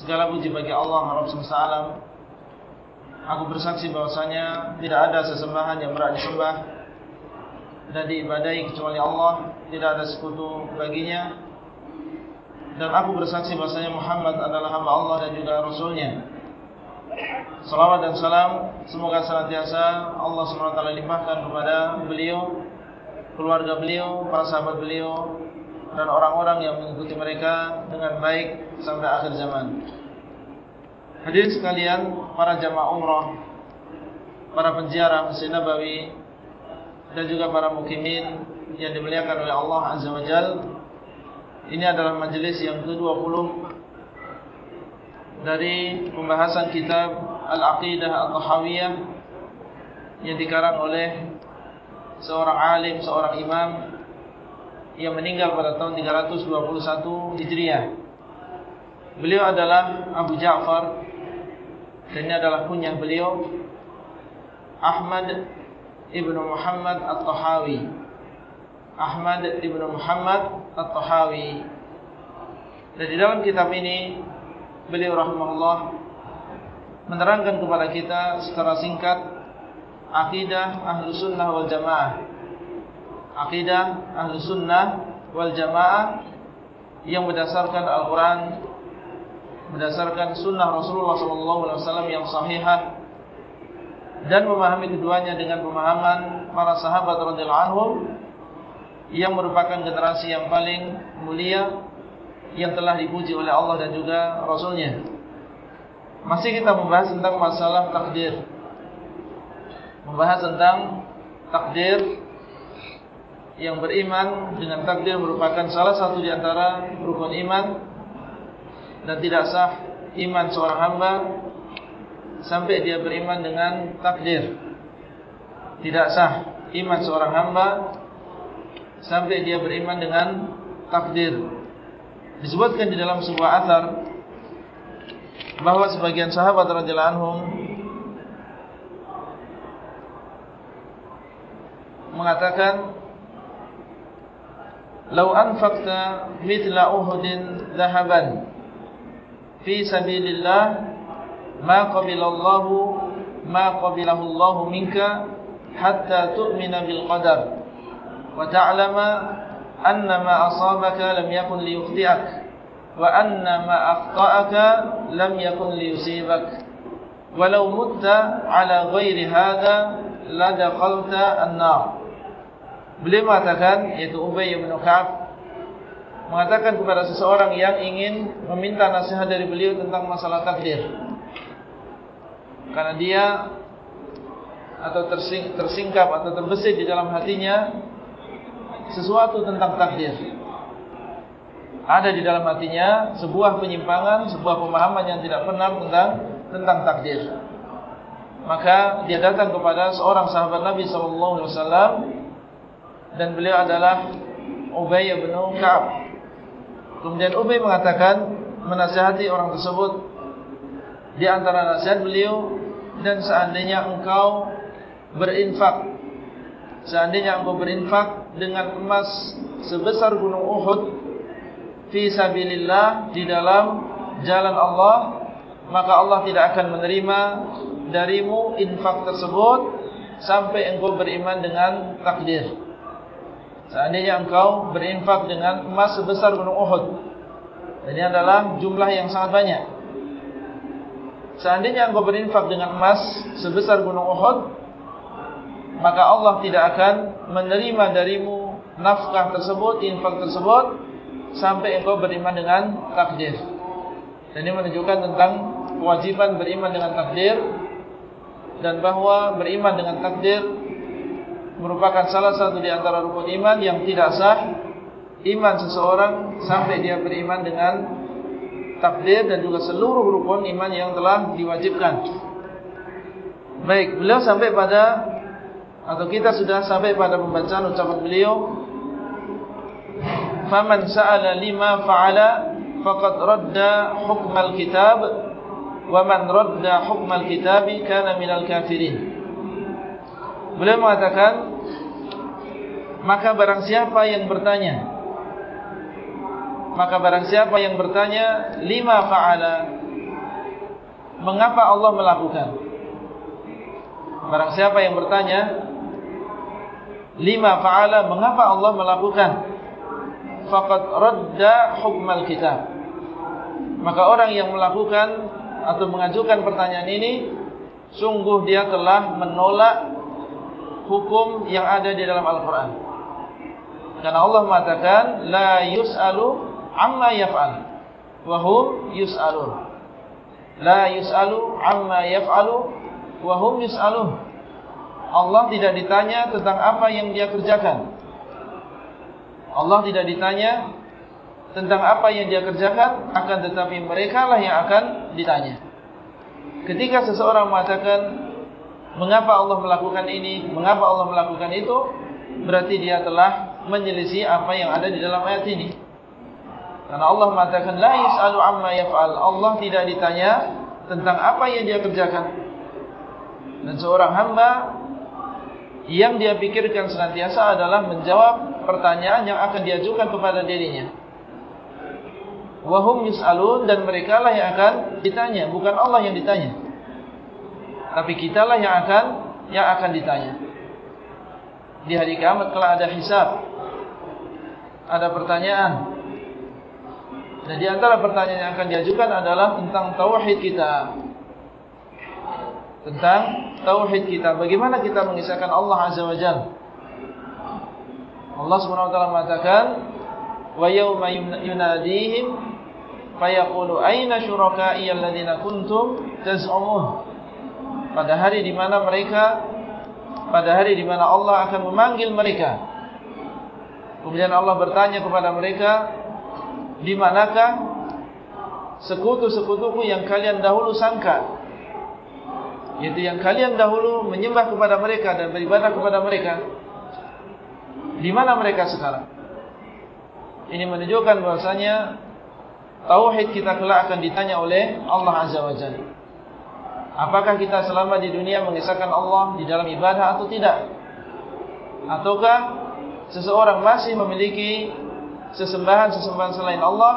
Segala puji bagi Allah alam. Aku bersaksi bahwasanya tidak ada sesembahan yang berhak disembah dan diibadahi kecuali Allah, tidak ada sekutu baginya. Dan aku bersaksi bahwasanya Muhammad adalah hamba Allah dan juga rasulnya. Salawat dan salam semoga senantiasa Allah SWT limpahkan kepada beliau, keluarga beliau, para sahabat beliau dan orang-orang yang mengikuti mereka dengan baik sampai akhir zaman. Hadirin sekalian, para jamaah umrah, para penziarah Masjid Nabawi dan juga para mukimin yang dimuliakan oleh Allah Azza wa Jal. Ini adalah majelis yang ke-20 dari pembahasan kitab Al-Aqidah Al-Tahawiyah yang dikarang oleh seorang alim, seorang imam yang meninggal pada tahun 321 Hijriah. Beliau adalah Abu Ja'far dan ini adalah kunyah beliau Ahmad Ibn Muhammad At-Tahawi. Ahmad Ibn Muhammad At-Tahawi. Dan di dalam kitab ini beliau rahimahullah menerangkan kepada kita secara singkat akidah Ahlus Sunnah wal Jamaah akidah ahlu sunnah wal jamaah yang berdasarkan Al-Quran berdasarkan sunnah Rasulullah SAW yang sahihah dan memahami keduanya dengan pemahaman para sahabat radhiyallahu anhum yang merupakan generasi yang paling mulia yang telah dipuji oleh Allah dan juga Rasulnya. Masih kita membahas tentang masalah takdir. Membahas tentang takdir yang beriman dengan takdir merupakan salah satu di antara rukun iman dan tidak sah iman seorang hamba sampai dia beriman dengan takdir. Tidak sah iman seorang hamba sampai dia beriman dengan takdir. Disebutkan di dalam sebuah athar bahawa sebagian sahabat radhiyallahu anhum mengatakan لو أنفقت مثل أهد ذهبا في سبيل الله ما قبل الله ما قبله الله منك حتى تؤمن بالقدر وتعلم أن ما أصابك لم يكن ليخطئك وأن ما أخطأك لم يكن ليصيبك. ولو مت على غير هذا لدخلت النار. Beliau mengatakan, yaitu Ubay bin Ka'ab mengatakan kepada seseorang yang ingin meminta nasihat dari beliau tentang masalah takdir. Karena dia atau tersing, tersingkap atau terbesit di dalam hatinya sesuatu tentang takdir. Ada di dalam hatinya sebuah penyimpangan, sebuah pemahaman yang tidak benar tentang tentang takdir. Maka dia datang kepada seorang sahabat Nabi sallallahu alaihi wasallam dan beliau adalah Ubay bin Ka'ab. Kemudian Ubay mengatakan menasihati orang tersebut di antara nasihat beliau dan seandainya engkau berinfak seandainya engkau berinfak dengan emas sebesar gunung Uhud fi sabilillah di dalam jalan Allah maka Allah tidak akan menerima darimu infak tersebut sampai engkau beriman dengan takdir. Seandainya engkau berinfak dengan emas sebesar gunung Uhud. Ini adalah jumlah yang sangat banyak. Seandainya engkau berinfak dengan emas sebesar gunung Uhud, maka Allah tidak akan menerima darimu nafkah tersebut, infak tersebut, sampai engkau beriman dengan takdir. Dan ini menunjukkan tentang kewajiban beriman dengan takdir, dan bahawa beriman dengan takdir merupakan salah satu di antara rukun iman yang tidak sah. Iman seseorang sampai dia beriman dengan takdir dan juga seluruh rukun iman yang telah diwajibkan. Baik, beliau sampai pada atau kita sudah sampai pada pembacaan ucapan beliau. Faman sa'ala lima fa'ala faqad radda hukmal kitab wa man radda hukmal kitab kana minal kafirin Beliau mengatakan maka barang siapa yang bertanya maka barang siapa yang bertanya lima fa'ala mengapa Allah melakukan? Barang siapa yang bertanya lima fa'ala mengapa Allah melakukan? Faqad radda hukmal kitab. Maka orang yang melakukan atau mengajukan pertanyaan ini sungguh dia telah menolak hukum yang ada di dalam Al-Qur'an. Karena Allah mengatakan amma yaf'al. Wa hum yus'alun la yus'alu amma yaf'alu. Wa hum yus'alun Allah tidak ditanya tentang apa yang dia kerjakan. Allah tidak ditanya tentang apa yang dia kerjakan akan tetapi mereka lah yang akan ditanya. Ketika seseorang mengatakan mengapa Allah melakukan ini mengapa Allah melakukan itu berarti dia telah menyelisih apa yang ada di dalam ayat ini karena Allah mengatakan la yasalu amma yaf'al. Allah tidak ditanya tentang apa yang dia kerjakan. Dan seorang hamba yang dia pikirkan senantiasa adalah menjawab pertanyaan yang akan diajukan kepada dirinya. Wa hum yus'alun dan mereka lah yang akan ditanya, bukan Allah yang ditanya. Tapi kita lah yang akan yang akan ditanya. Di hari kiamat kalau ada hisab, ada pertanyaan dan di antara pertanyaan yang akan diajukan adalah tentang tauhid kita. Tentang tauhid kita. Bagaimana kita mengisahkan Allah Azza wa Jalla? Allah Subhanahu wa taala mengatakan, "Wa yauma yunadihim fayaqulu aina syuraka'i alladziina kuntum taz'umun?" Pada hari di mana mereka pada hari di mana Allah akan memanggil mereka. Kemudian Allah bertanya kepada mereka, di manakah sekutu-sekutuku yang kalian dahulu sangka? Yaitu yang kalian dahulu menyembah kepada mereka dan beribadah kepada mereka di mana mereka sekarang? Ini menunjukkan bahasanya tauhid kita kelak akan ditanya oleh Allah Azza wa Jalla apakah kita selama di dunia mengisahkan Allah di dalam ibadah atau tidak ataukah seseorang masih memiliki sesembahan-sesembahan selain Allah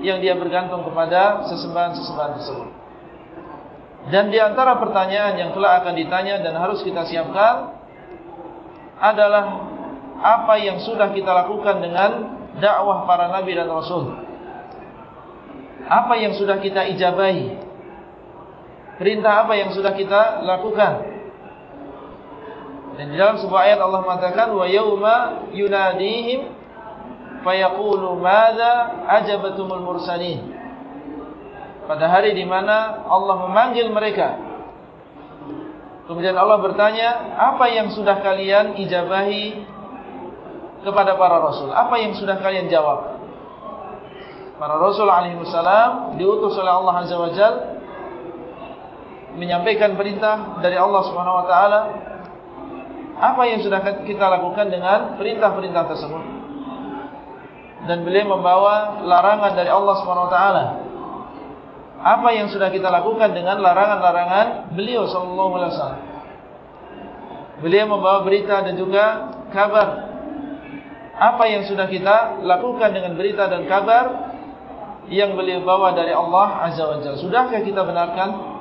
yang dia bergantung kepada sesembahan-sesembahan tersebut. Dan di antara pertanyaan yang telah akan ditanya dan harus kita siapkan adalah apa yang sudah kita lakukan dengan dakwah para nabi dan rasul. Apa yang sudah kita ijabahi? Perintah apa yang sudah kita lakukan? Dan di dalam sebuah ayat Allah mengatakan wa yauma yunadihim fayaqulu madza ajabatumul mursalin. Pada hari di mana Allah memanggil mereka kemudian Allah bertanya apa yang sudah kalian ijabahi kepada para rasul? Apa yang sudah kalian jawab? Para rasul alaihi wasallam diutus oleh Allah azza wajal menyampaikan perintah dari Allah Subhanahu wa taala apa yang sudah kita lakukan dengan perintah-perintah tersebut dan beliau membawa larangan dari Allah SWT. Apa yang sudah kita lakukan dengan larangan-larangan beliau Sallallahu Alaihi Wasallam? Beliau membawa berita dan juga kabar. Apa yang sudah kita lakukan dengan berita dan kabar yang beliau bawa dari Allah Azza wa Jalla? Sudahkah kita benarkan?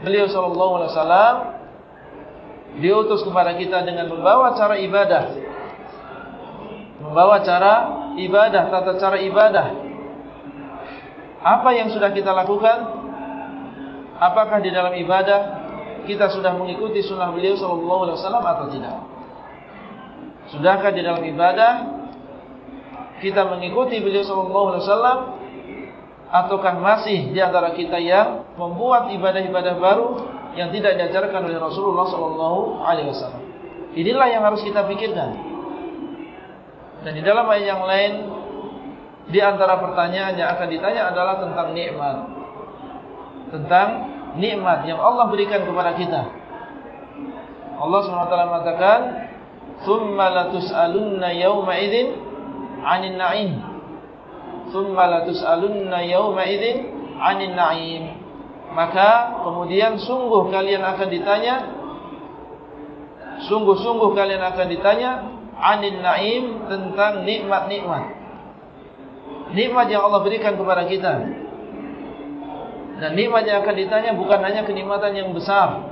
Beliau Sallallahu Alaihi Wasallam diutus kepada kita dengan membawa cara ibadah membawa cara ibadah, tata cara ibadah. Apa yang sudah kita lakukan? Apakah di dalam ibadah kita sudah mengikuti sunnah beliau sallallahu alaihi wasallam atau tidak? Sudahkah di dalam ibadah kita mengikuti beliau sallallahu alaihi wasallam ataukah masih di antara kita yang membuat ibadah-ibadah baru yang tidak diajarkan oleh Rasulullah sallallahu alaihi wasallam? Inilah yang harus kita pikirkan. Dan di dalam ayat yang lain di antara pertanyaan yang akan ditanya adalah tentang nikmat. Tentang nikmat yang Allah berikan kepada kita. Allah SWT mengatakan, "Tsumma latus'alunna yawma idzin 'anil na'im." Tsumma latus'alunna yawma idzin 'anil na'im. Maka kemudian sungguh kalian akan ditanya sungguh-sungguh kalian akan ditanya 'anil na'im tentang nikmat-nikmat nikmat yang Allah berikan kepada kita. Dan nikmat yang akan ditanya bukan hanya kenikmatan yang besar.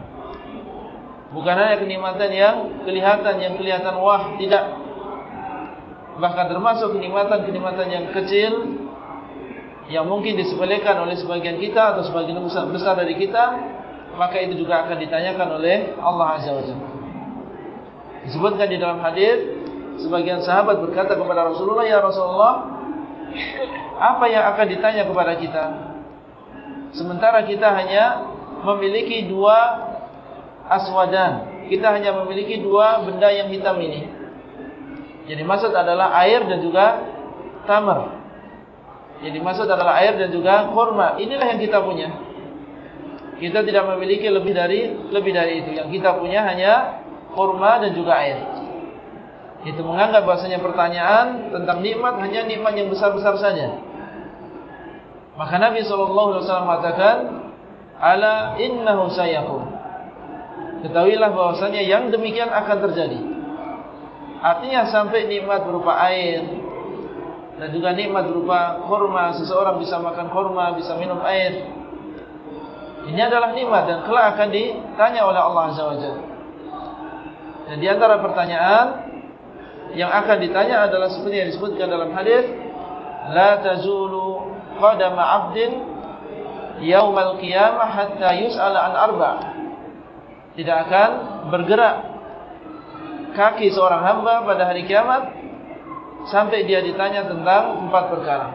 Bukan hanya kenikmatan yang kelihatan, yang kelihatan wah, tidak. Bahkan termasuk kenikmatan-kenikmatan yang kecil yang mungkin disepelekan oleh sebagian kita atau sebagian besar, besar dari kita, maka itu juga akan ditanyakan oleh Allah Azza wa Jalla. Disebutkan di dalam hadis sebagian sahabat berkata kepada Rasulullah, "Ya Rasulullah, apa yang akan ditanya kepada kita? Sementara kita hanya memiliki dua aswadan. Kita hanya memiliki dua benda yang hitam ini Jadi maksud adalah air dan juga tamar Jadi maksud adalah air dan juga kurma Inilah yang kita punya Kita tidak memiliki lebih dari lebih dari itu Yang kita punya hanya kurma dan juga air itu menganggap bahasanya pertanyaan tentang nikmat hanya nikmat yang besar-besar saja. Maka Nabi SAW mengatakan, Ala innahu sayakun. Ketahuilah bahwasanya yang demikian akan terjadi. Artinya sampai nikmat berupa air dan juga nikmat berupa kurma, seseorang bisa makan kurma, bisa minum air. Ini adalah nikmat dan kelak akan ditanya oleh Allah Azza wa Jalla. Dan di antara pertanyaan yang akan ditanya adalah seperti yang disebutkan dalam hadis la tazulu qadama 'abdin yaumal qiyamah hatta yus'ala an arba' tidak akan bergerak kaki seorang hamba pada hari kiamat sampai dia ditanya tentang empat perkara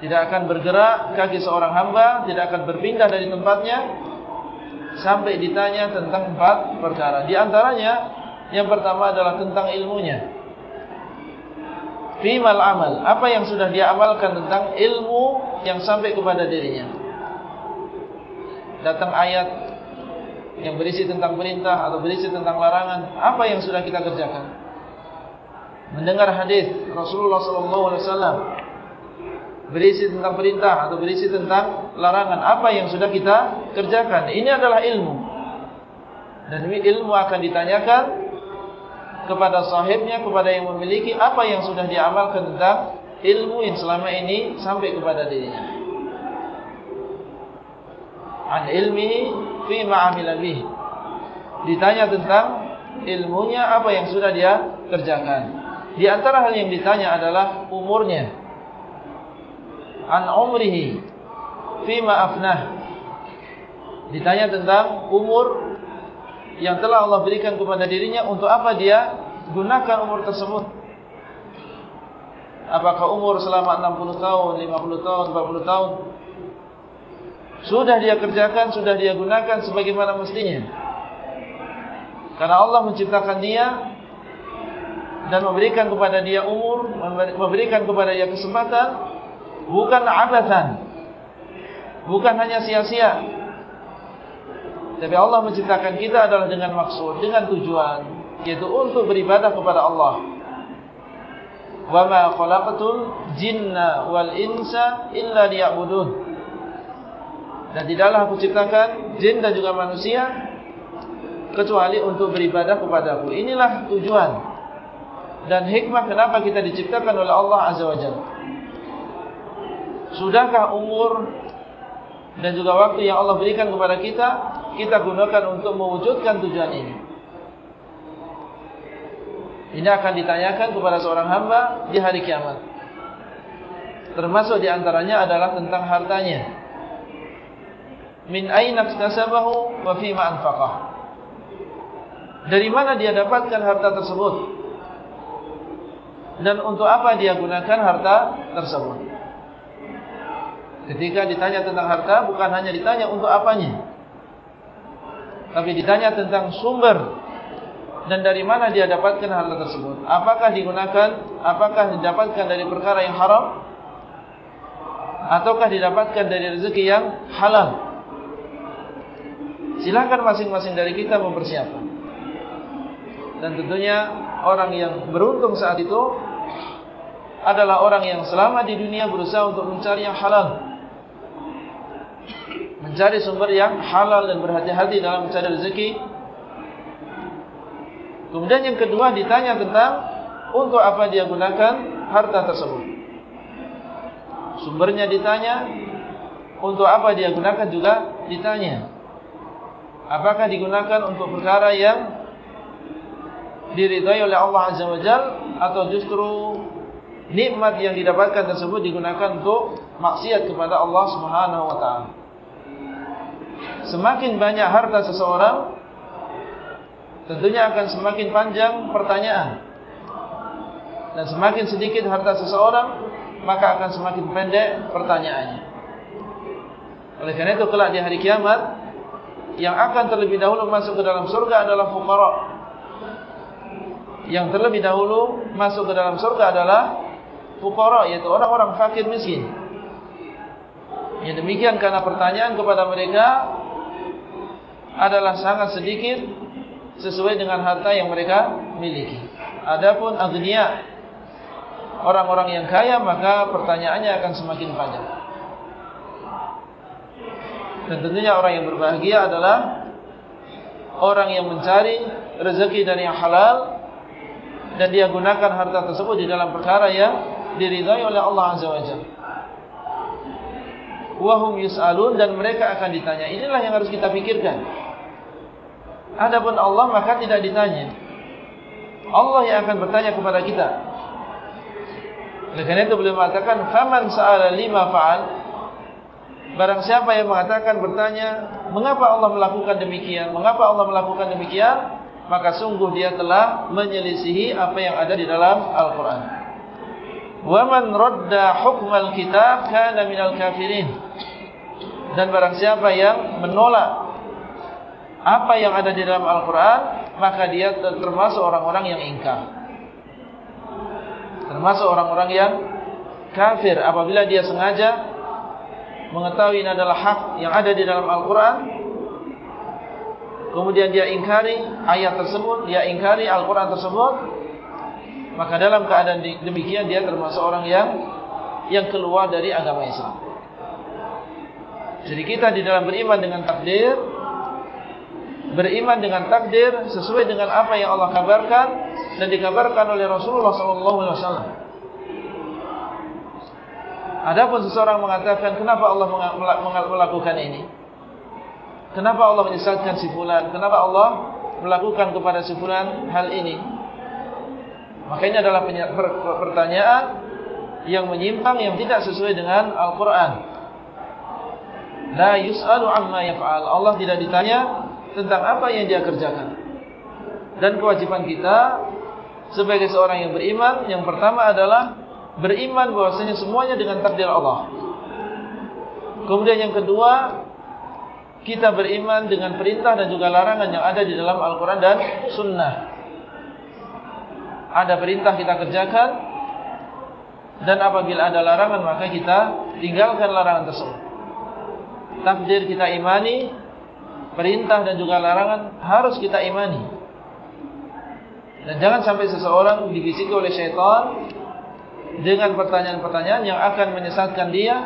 tidak akan bergerak kaki seorang hamba tidak akan berpindah dari tempatnya sampai ditanya tentang empat perkara di antaranya yang pertama adalah tentang ilmunya. Fimal amal. Apa yang sudah dia amalkan tentang ilmu yang sampai kepada dirinya. Datang ayat yang berisi tentang perintah atau berisi tentang larangan. Apa yang sudah kita kerjakan. Mendengar hadis Rasulullah SAW. Berisi tentang perintah atau berisi tentang larangan. Apa yang sudah kita kerjakan. Ini adalah ilmu. Dan ilmu akan ditanyakan kepada sahibnya, kepada yang memiliki apa yang sudah diamalkan tentang ilmu yang selama ini sampai kepada dirinya. An ilmi fi ma'amila bih. Ditanya tentang ilmunya apa yang sudah dia kerjakan. Di antara hal yang ditanya adalah umurnya. An umrihi fi ma'afnah. Ditanya tentang umur yang telah Allah berikan kepada dirinya untuk apa dia gunakan umur tersebut apakah umur selama 60 tahun 50 tahun 40 tahun sudah dia kerjakan sudah dia gunakan sebagaimana mestinya karena Allah menciptakan dia dan memberikan kepada dia umur memberikan kepada dia kesempatan bukan abatan bukan hanya sia-sia tapi Allah menciptakan kita adalah dengan maksud, dengan tujuan, yaitu untuk beribadah kepada Allah. Wa ma khalaqatul jinna wal insa illa liya'budun. Dan tidaklah aku ciptakan jin dan juga manusia kecuali untuk beribadah kepadaku. Inilah tujuan dan hikmah kenapa kita diciptakan oleh Allah Azza wa Jalla. Sudahkah umur dan juga waktu yang Allah berikan kepada kita kita gunakan untuk mewujudkan tujuan ini. Ini akan ditanyakan kepada seorang hamba di hari kiamat. Termasuk di antaranya adalah tentang hartanya. Min aina iktasabahu wa fi ma anfaqah. Dari mana dia dapatkan harta tersebut? Dan untuk apa dia gunakan harta tersebut? Ketika ditanya tentang harta bukan hanya ditanya untuk apanya, tapi ditanya tentang sumber dan dari mana dia dapatkan harta tersebut? Apakah digunakan, apakah didapatkan dari perkara yang haram ataukah didapatkan dari rezeki yang halal? Silakan masing-masing dari kita mempersiapkan. Dan tentunya orang yang beruntung saat itu adalah orang yang selama di dunia berusaha untuk mencari yang halal. Mencari sumber yang halal dan berhati-hati dalam mencari rezeki. Kemudian yang kedua ditanya tentang untuk apa dia gunakan harta tersebut. Sumbernya ditanya, untuk apa dia gunakan juga ditanya. Apakah digunakan untuk perkara yang diridhai oleh Allah Azza wa Jal atau justru nikmat yang didapatkan tersebut digunakan untuk maksiat kepada Allah Subhanahu taala. Semakin banyak harta seseorang tentunya akan semakin panjang pertanyaan. Dan semakin sedikit harta seseorang maka akan semakin pendek pertanyaannya. Oleh karena itu kelak di hari kiamat yang akan terlebih dahulu masuk ke dalam surga adalah fuqara. Yang terlebih dahulu masuk ke dalam surga adalah fuqara yaitu orang-orang fakir miskin. Yang demikian karena pertanyaan kepada mereka adalah sangat sedikit sesuai dengan harta yang mereka miliki. Adapun agniya orang-orang yang kaya maka pertanyaannya akan semakin panjang. Dan tentunya orang yang berbahagia adalah orang yang mencari rezeki dari yang halal dan dia gunakan harta tersebut di dalam perkara yang diridhai oleh Allah Azza wa Jalla. Wahum yus'alun dan mereka akan ditanya. Inilah yang harus kita pikirkan. Adapun Allah maka tidak ditanya. Allah yang akan bertanya kepada kita. Oleh karena itu beliau mengatakan, "Faman sa'ala lima fa'al?" Barang siapa yang mengatakan bertanya Mengapa Allah melakukan demikian? Mengapa Allah melakukan demikian? Maka sungguh dia telah menyelisihi Apa yang ada di dalam Al-Quran. وَمَنْ رَدَّ al-kitab kana minal kafirin. Dan barang siapa yang menolak Apa yang ada di dalam Al-Quran Maka dia termasuk orang-orang yang ingkar. Termasuk orang-orang yang kafir. Apabila dia sengaja mengetahui ini adalah hak yang ada di dalam Al-Quran. Kemudian dia ingkari ayat tersebut dia ingkari Al-Quran tersebut. Maka dalam keadaan demikian dia termasuk orang yang yang keluar dari agama Islam. Jadi kita di dalam beriman dengan takdir beriman dengan takdir sesuai dengan apa yang Allah kabarkan dan dikabarkan oleh Rasulullah SAW Adapun seseorang mengatakan kenapa Allah melakukan ini? Kenapa Allah menyesatkan si fulan? Kenapa Allah melakukan kepada si fulan hal ini? Maka ini adalah pertanyaan yang menyimpang yang tidak sesuai dengan Al-Qur'an. La yus'alu amma yaf'al. Allah tidak ditanya tentang apa yang dia kerjakan. Dan kewajiban kita sebagai seorang yang beriman yang pertama adalah beriman bahwasanya semuanya dengan takdir Allah. Kemudian yang kedua, kita beriman dengan perintah dan juga larangan yang ada di dalam Al-Quran dan Sunnah. Ada perintah kita kerjakan, dan apabila ada larangan maka kita tinggalkan larangan tersebut. Takdir kita imani, perintah dan juga larangan harus kita imani. Dan jangan sampai seseorang dibisiki oleh syaitan dengan pertanyaan-pertanyaan yang akan menyesatkan dia,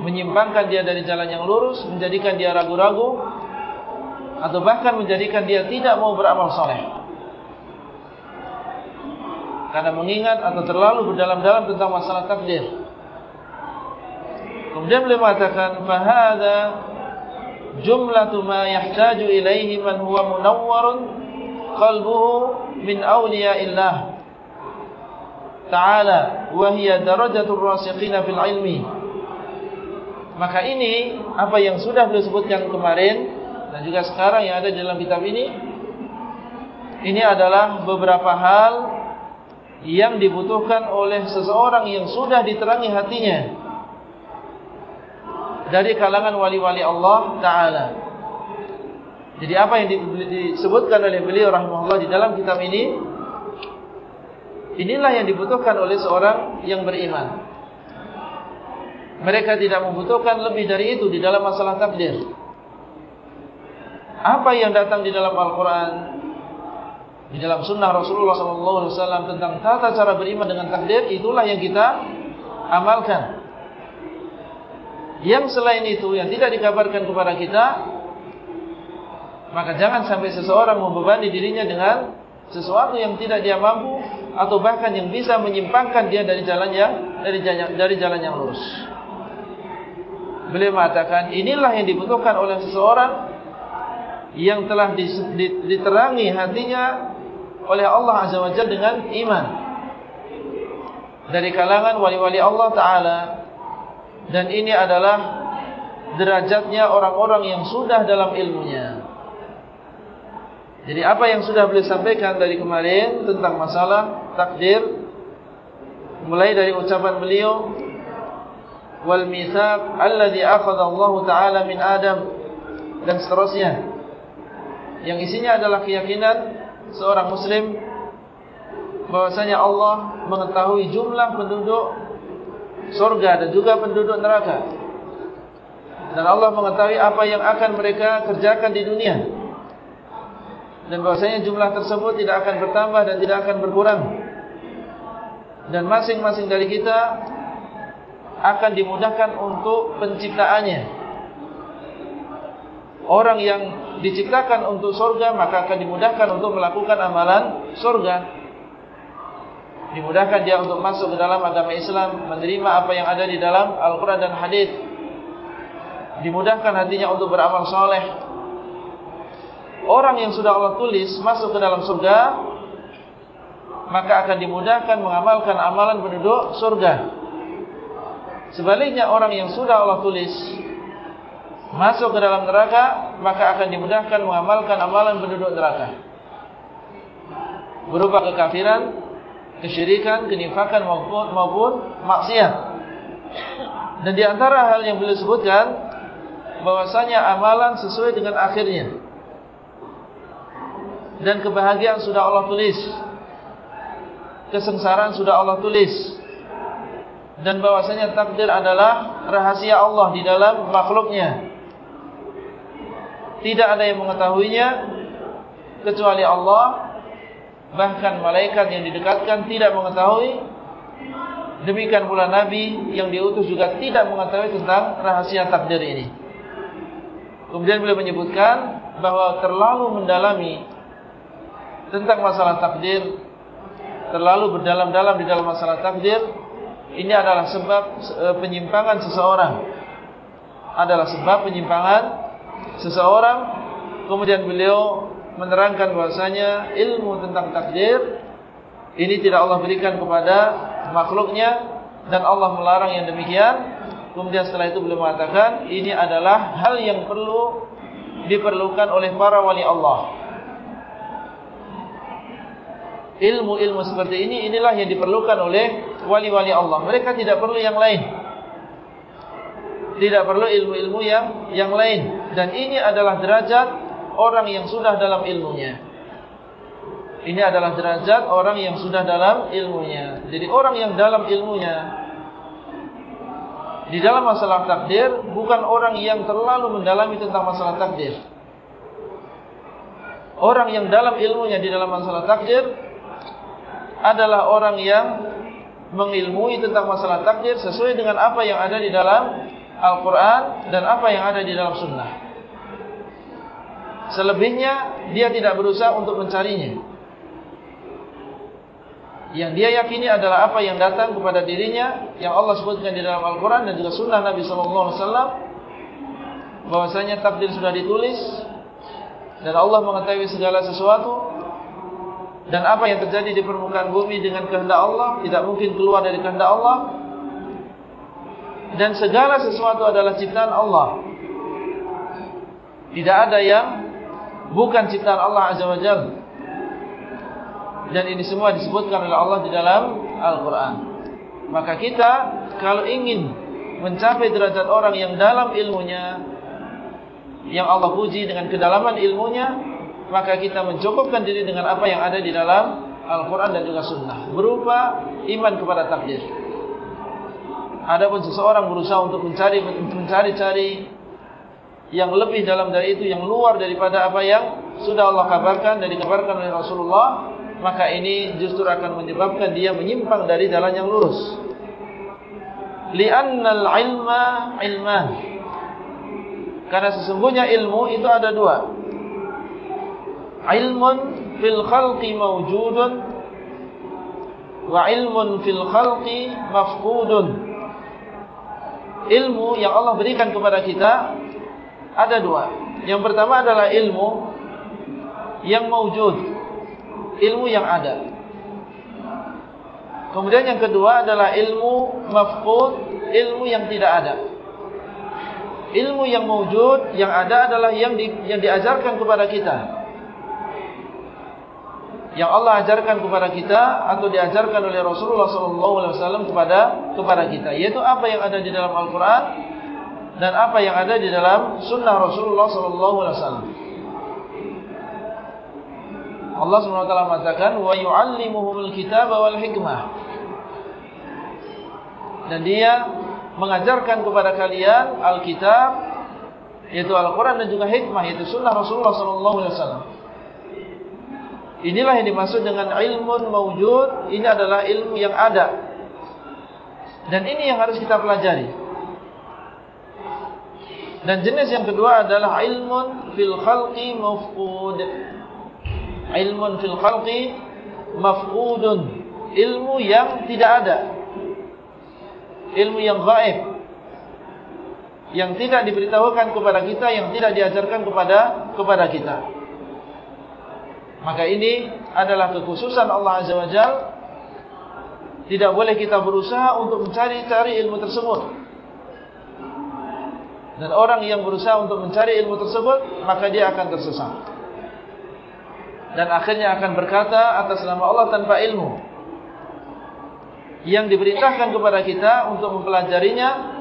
menyimpangkan dia dari jalan yang lurus, menjadikan dia ragu-ragu, atau bahkan menjadikan dia tidak mau beramal soleh. Karena mengingat atau terlalu berdalam-dalam tentang masalah takdir. Kemudian beliau mengatakan, "Fahada jumlatu ma yahtaju ilaihi man huwa munawwarun qalbuhu min awliya'illah." Ta'ala Wahia darajatul rasiqina fil ilmi. Maka ini Apa yang sudah beliau sebutkan kemarin Dan juga sekarang yang ada dalam kitab ini Ini adalah beberapa hal Yang dibutuhkan oleh seseorang Yang sudah diterangi hatinya Dari kalangan wali-wali Allah Ta'ala. Jadi apa yang disebutkan oleh beliau rahimahullah di dalam kitab ini Inilah yang dibutuhkan oleh seorang yang beriman. Mereka tidak membutuhkan lebih dari itu di dalam masalah takdir. Apa yang datang di dalam Al-Quran Di dalam sunnah Rasulullah SAW tentang tata cara beriman dengan takdir Itulah yang kita amalkan. Yang selain itu yang tidak dikabarkan kepada kita maka jangan sampai seseorang membebani dirinya dengan sesuatu yang tidak dia mampu atau bahkan yang bisa menyimpangkan dia dari jalan yang dari jalan dari jalan yang lurus. Beliau mengatakan inilah yang dibutuhkan oleh seseorang yang telah diterangi hatinya oleh Allah Azza wa Jalla dengan iman dari kalangan wali-wali Allah Taala dan ini adalah derajatnya orang-orang yang sudah dalam ilmunya. Jadi apa yang sudah beliau sampaikan dari kemarin tentang masalah takdir mulai dari ucapan beliau wal mitsaq alladhi akhadha Allah taala min Adam dan seterusnya yang isinya adalah keyakinan seorang muslim bahwasanya Allah mengetahui jumlah penduduk surga dan juga penduduk neraka. Dan Allah mengetahui apa yang akan mereka kerjakan di dunia. Dan bahasanya jumlah tersebut tidak akan bertambah dan tidak akan berkurang dan masing-masing dari kita akan dimudahkan untuk penciptaannya. Orang yang diciptakan untuk surga maka akan dimudahkan untuk melakukan amalan surga dimudahkan dia untuk masuk ke dalam agama Islam menerima apa yang ada di dalam Al-Quran dan Hadis dimudahkan hatinya untuk beramal soleh. Orang yang sudah Allah tulis masuk ke dalam surga maka akan dimudahkan mengamalkan amalan penduduk surga. Sebaliknya orang yang sudah Allah tulis masuk ke dalam neraka maka akan dimudahkan mengamalkan amalan penduduk neraka. Berupa kekafiran kesyirikan, kenifakan maupun, maupun maksiat. Dan diantara hal yang beliau sebutkan bahwasanya amalan sesuai dengan akhirnya. Dan kebahagiaan sudah Allah tulis kesengsaraan sudah Allah tulis. Dan bahwasanya takdir adalah rahasia Allah di dalam makhluknya. Tidak ada yang mengetahuinya kecuali Allah. Bahkan malaikat yang didekatkan tidak mengetahui. Demikian pula nabi yang diutus juga tidak mengetahui tentang rahasia takdir ini. Kemudian beliau menyebutkan bahwa terlalu mendalami tentang masalah takdir terlalu berdalam-dalam di dalam masalah takdir ini adalah sebab e, penyimpangan seseorang. Adalah sebab penyimpangan seseorang. Kemudian beliau menerangkan bahasanya ilmu tentang takdir ini tidak Allah berikan kepada makhluknya dan Allah melarang yang demikian. Kemudian setelah itu beliau mengatakan ini adalah hal yang perlu diperlukan oleh para wali Allah ilmu-ilmu seperti ini inilah yang diperlukan oleh wali-wali Allah. Mereka tidak perlu yang lain. Tidak perlu ilmu-ilmu yang yang lain dan ini adalah derajat orang yang sudah dalam ilmunya. Ini adalah derajat orang yang sudah dalam ilmunya. Jadi orang yang dalam ilmunya di dalam masalah takdir bukan orang yang terlalu mendalami tentang masalah takdir. Orang yang dalam ilmunya di dalam masalah takdir adalah orang yang mengilmui tentang masalah takdir sesuai dengan apa yang ada di dalam Al-Quran dan apa yang ada di dalam Sunnah. Selebihnya dia tidak berusaha untuk mencarinya. Yang dia yakini adalah apa yang datang kepada dirinya yang Allah sebutkan di dalam Al-Quran dan juga Sunnah Nabi SAW. Bahwasanya takdir sudah ditulis dan Allah mengetahui segala sesuatu dan apa yang terjadi di permukaan bumi dengan kehendak Allah tidak mungkin keluar dari kehendak Allah. Dan segala sesuatu adalah ciptaan Allah. Tidak ada yang bukan ciptaan Allah Azza wa Jalla dan ini semua disebutkan oleh Allah di dalam Al-Quran. Maka kita kalau ingin mencapai derajat orang yang dalam ilmunya yang Allah puji dengan kedalaman ilmunya, maka kita mencukupkan diri dengan apa yang ada di dalam Al-Quran dan juga Sunnah. Berupa iman kepada takdir. Adapun seseorang berusaha untuk mencari mencari-cari yang lebih dalam dari itu, yang luar daripada apa yang sudah Allah kabarkan dan dikabarkan oleh Rasulullah, maka ini justru akan menyebabkan dia menyimpang dari jalan yang lurus. Li'annal ilma ilman. Karena sesungguhnya ilmu itu ada dua. Ilmun fil khalqi mawjudun wa ilmun fil khalqi mafqudun ilmu yang Allah berikan kepada kita ada dua. Yang pertama adalah ilmu yang mewujud, ilmu yang ada. Kemudian yang kedua adalah ilmu mafqud, ilmu yang tidak ada. Ilmu yang mewujud, yang ada adalah yang di, yang diajarkan kepada kita yang Allah ajarkan kepada kita atau diajarkan oleh Rasulullah SAW kepada kepada kita, yaitu apa yang ada di dalam Al-Quran dan apa yang ada di dalam Sunnah Rasulullah SAW. Allah SWT mengatakan, wa yu'allimuhumul kitab wal hikmah. Dan dia mengajarkan kepada kalian Al-Kitab, yaitu Al-Quran dan juga hikmah, yaitu Sunnah Rasulullah SAW. Inilah yang dimaksud dengan ilmu mawujud. Ini adalah ilmu yang ada. Dan ini yang harus kita pelajari. Dan jenis yang kedua adalah ilmu fil khalqi mafqud. Ilmu fil khalqi mafqudun. Ilmu yang tidak ada. Ilmu yang gaib. Yang tidak diberitahukan kepada kita, yang tidak diajarkan kepada kepada kita. Maka ini adalah kekhususan Allah Azza wa Jal. Tidak boleh kita berusaha untuk mencari-cari ilmu tersebut. Dan orang yang berusaha untuk mencari ilmu tersebut Maka dia akan tersesat. Dan akhirnya akan berkata atas nama Allah tanpa ilmu Yang diberintahkan kepada kita untuk mempelajarinya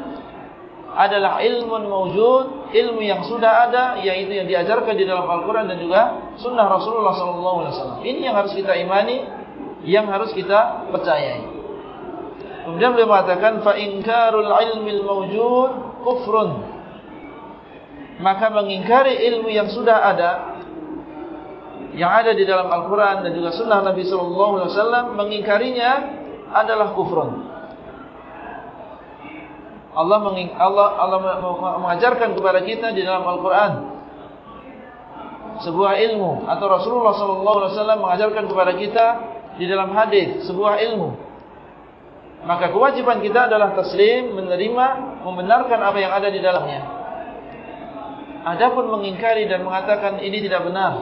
adalah ilmu mawujud, ilmu yang sudah ada, yaitu yang diajarkan di dalam Al-Quran dan juga sunnah Rasulullah SAW. Ini yang harus kita imani, yang harus kita percayai. Kemudian beliau mengatakan, فَإِنْكَارُ ilmil الْمَوْجُودِ kufrun. Maka mengingkari ilmu yang sudah ada, yang ada di dalam Al-Quran dan juga sunnah Nabi SAW, mengingkarinya adalah kufrun. Allah Allah Allah mengajarkan kepada kita di dalam Al-Qur'an. Sebuah ilmu. Atau Rasulullah sallallahu alaihi wasallam mengajarkan kepada kita di dalam hadis sebuah ilmu. Maka kewajiban kita adalah taslim menerima membenarkan apa yang ada di dalamnya. Adapun mengingkari dan mengatakan ini tidak benar.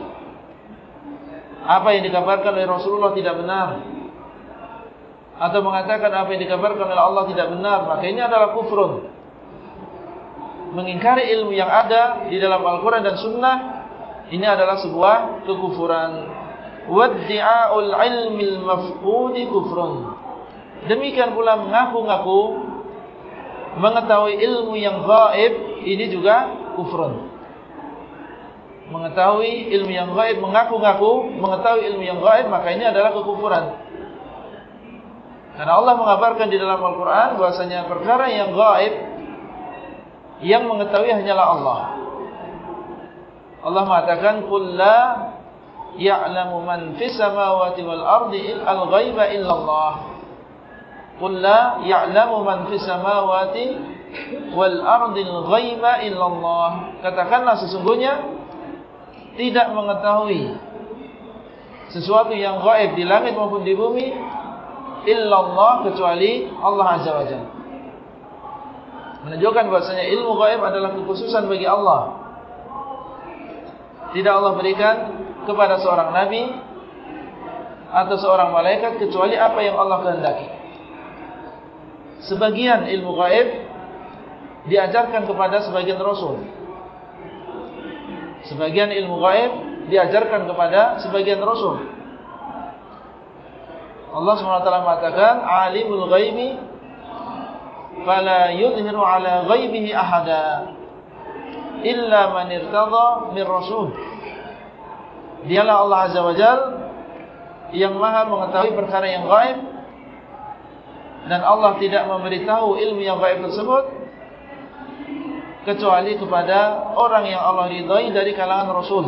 Apa yang dikabarkan oleh Rasulullah tidak benar atau mengatakan apa yang dikabarkan oleh Allah tidak benar, maka ini adalah kufrun. Mengingkari ilmu yang ada di dalam Al-Quran dan Sunnah, ini adalah sebuah kekufuran. Waddi'a'ul ilmil mafqudi kufrun. Demikian pula mengaku-ngaku, mengetahui ilmu yang gaib, ini juga kufrun. Mengetahui ilmu yang gaib, mengaku-ngaku, mengetahui ilmu yang gaib, maka ini adalah kekufuran. Karena Allah mengabarkan di dalam Al-Quran bahasanya perkara yang gaib yang mengetahui hanyalah Allah. Allah mengatakan Qul la ya'lamu man fis samawati wal ardi al-ghaiba illallah. Qul la ya'lamu man fis samawati wal ardi al-ghaiba illallah. Katakanlah sesungguhnya tidak mengetahui sesuatu yang gaib di langit maupun di bumi illallah kecuali Allah Azza wa Jalla. Menunjukkan bahasanya ilmu gaib adalah kekhususan bagi Allah. Tidak Allah berikan kepada seorang nabi atau seorang malaikat kecuali apa yang Allah kehendaki. Sebagian ilmu gaib diajarkan kepada sebagian rasul. Sebagian ilmu gaib diajarkan kepada sebagian rasul. Allah SWT mengatakan alimul ghaibi fala yudhiru ala ghaibihi ahada illa man irtadha min rasul. Dialah Allah Azza wa Jal yang Maha mengetahui perkara yang gaib dan Allah tidak memberitahu ilmu yang gaib tersebut kecuali kepada orang yang Allah ridai dari kalangan rasul.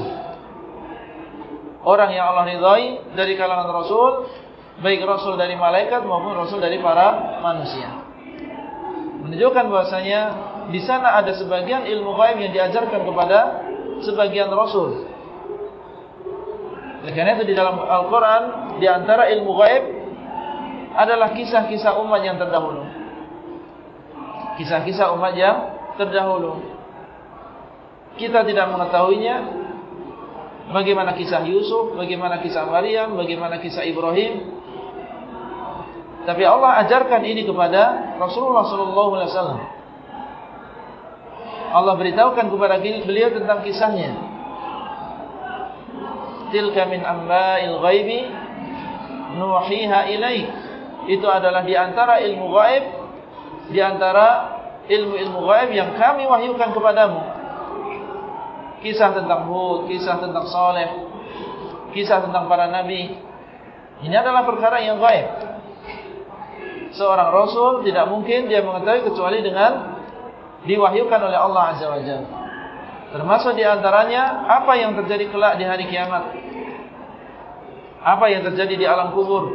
Orang yang Allah ridai dari kalangan rasul, baik rasul dari malaikat maupun rasul dari para manusia. Menunjukkan bahasanya di sana ada sebagian ilmu gaib yang diajarkan kepada sebagian rasul. Karena itu di dalam Al-Quran, di antara ilmu gaib adalah kisah-kisah umat yang terdahulu. Kisah-kisah umat yang terdahulu. Kita tidak mengetahuinya. Bagaimana kisah Yusuf, bagaimana kisah Maryam, bagaimana kisah Ibrahim. Tapi Allah ajarkan ini kepada Rasulullah SAW. Allah beritahukan kepada beliau tentang kisahnya. Tilka min amba'il ghaibi nuhiha ilaik. Itu adalah di antara ilmu gaib, di antara ilmu-ilmu gaib yang kami wahyukan kepadamu. Kisah tentang Hud, kisah tentang Saleh, kisah tentang para nabi. Ini adalah perkara yang gaib. Seorang rasul tidak mungkin dia mengetahui kecuali dengan diwahyukan oleh Allah Azza wa Jalla. Termasuk di antaranya apa yang terjadi kelak di hari kiamat. Apa yang terjadi di alam kubur.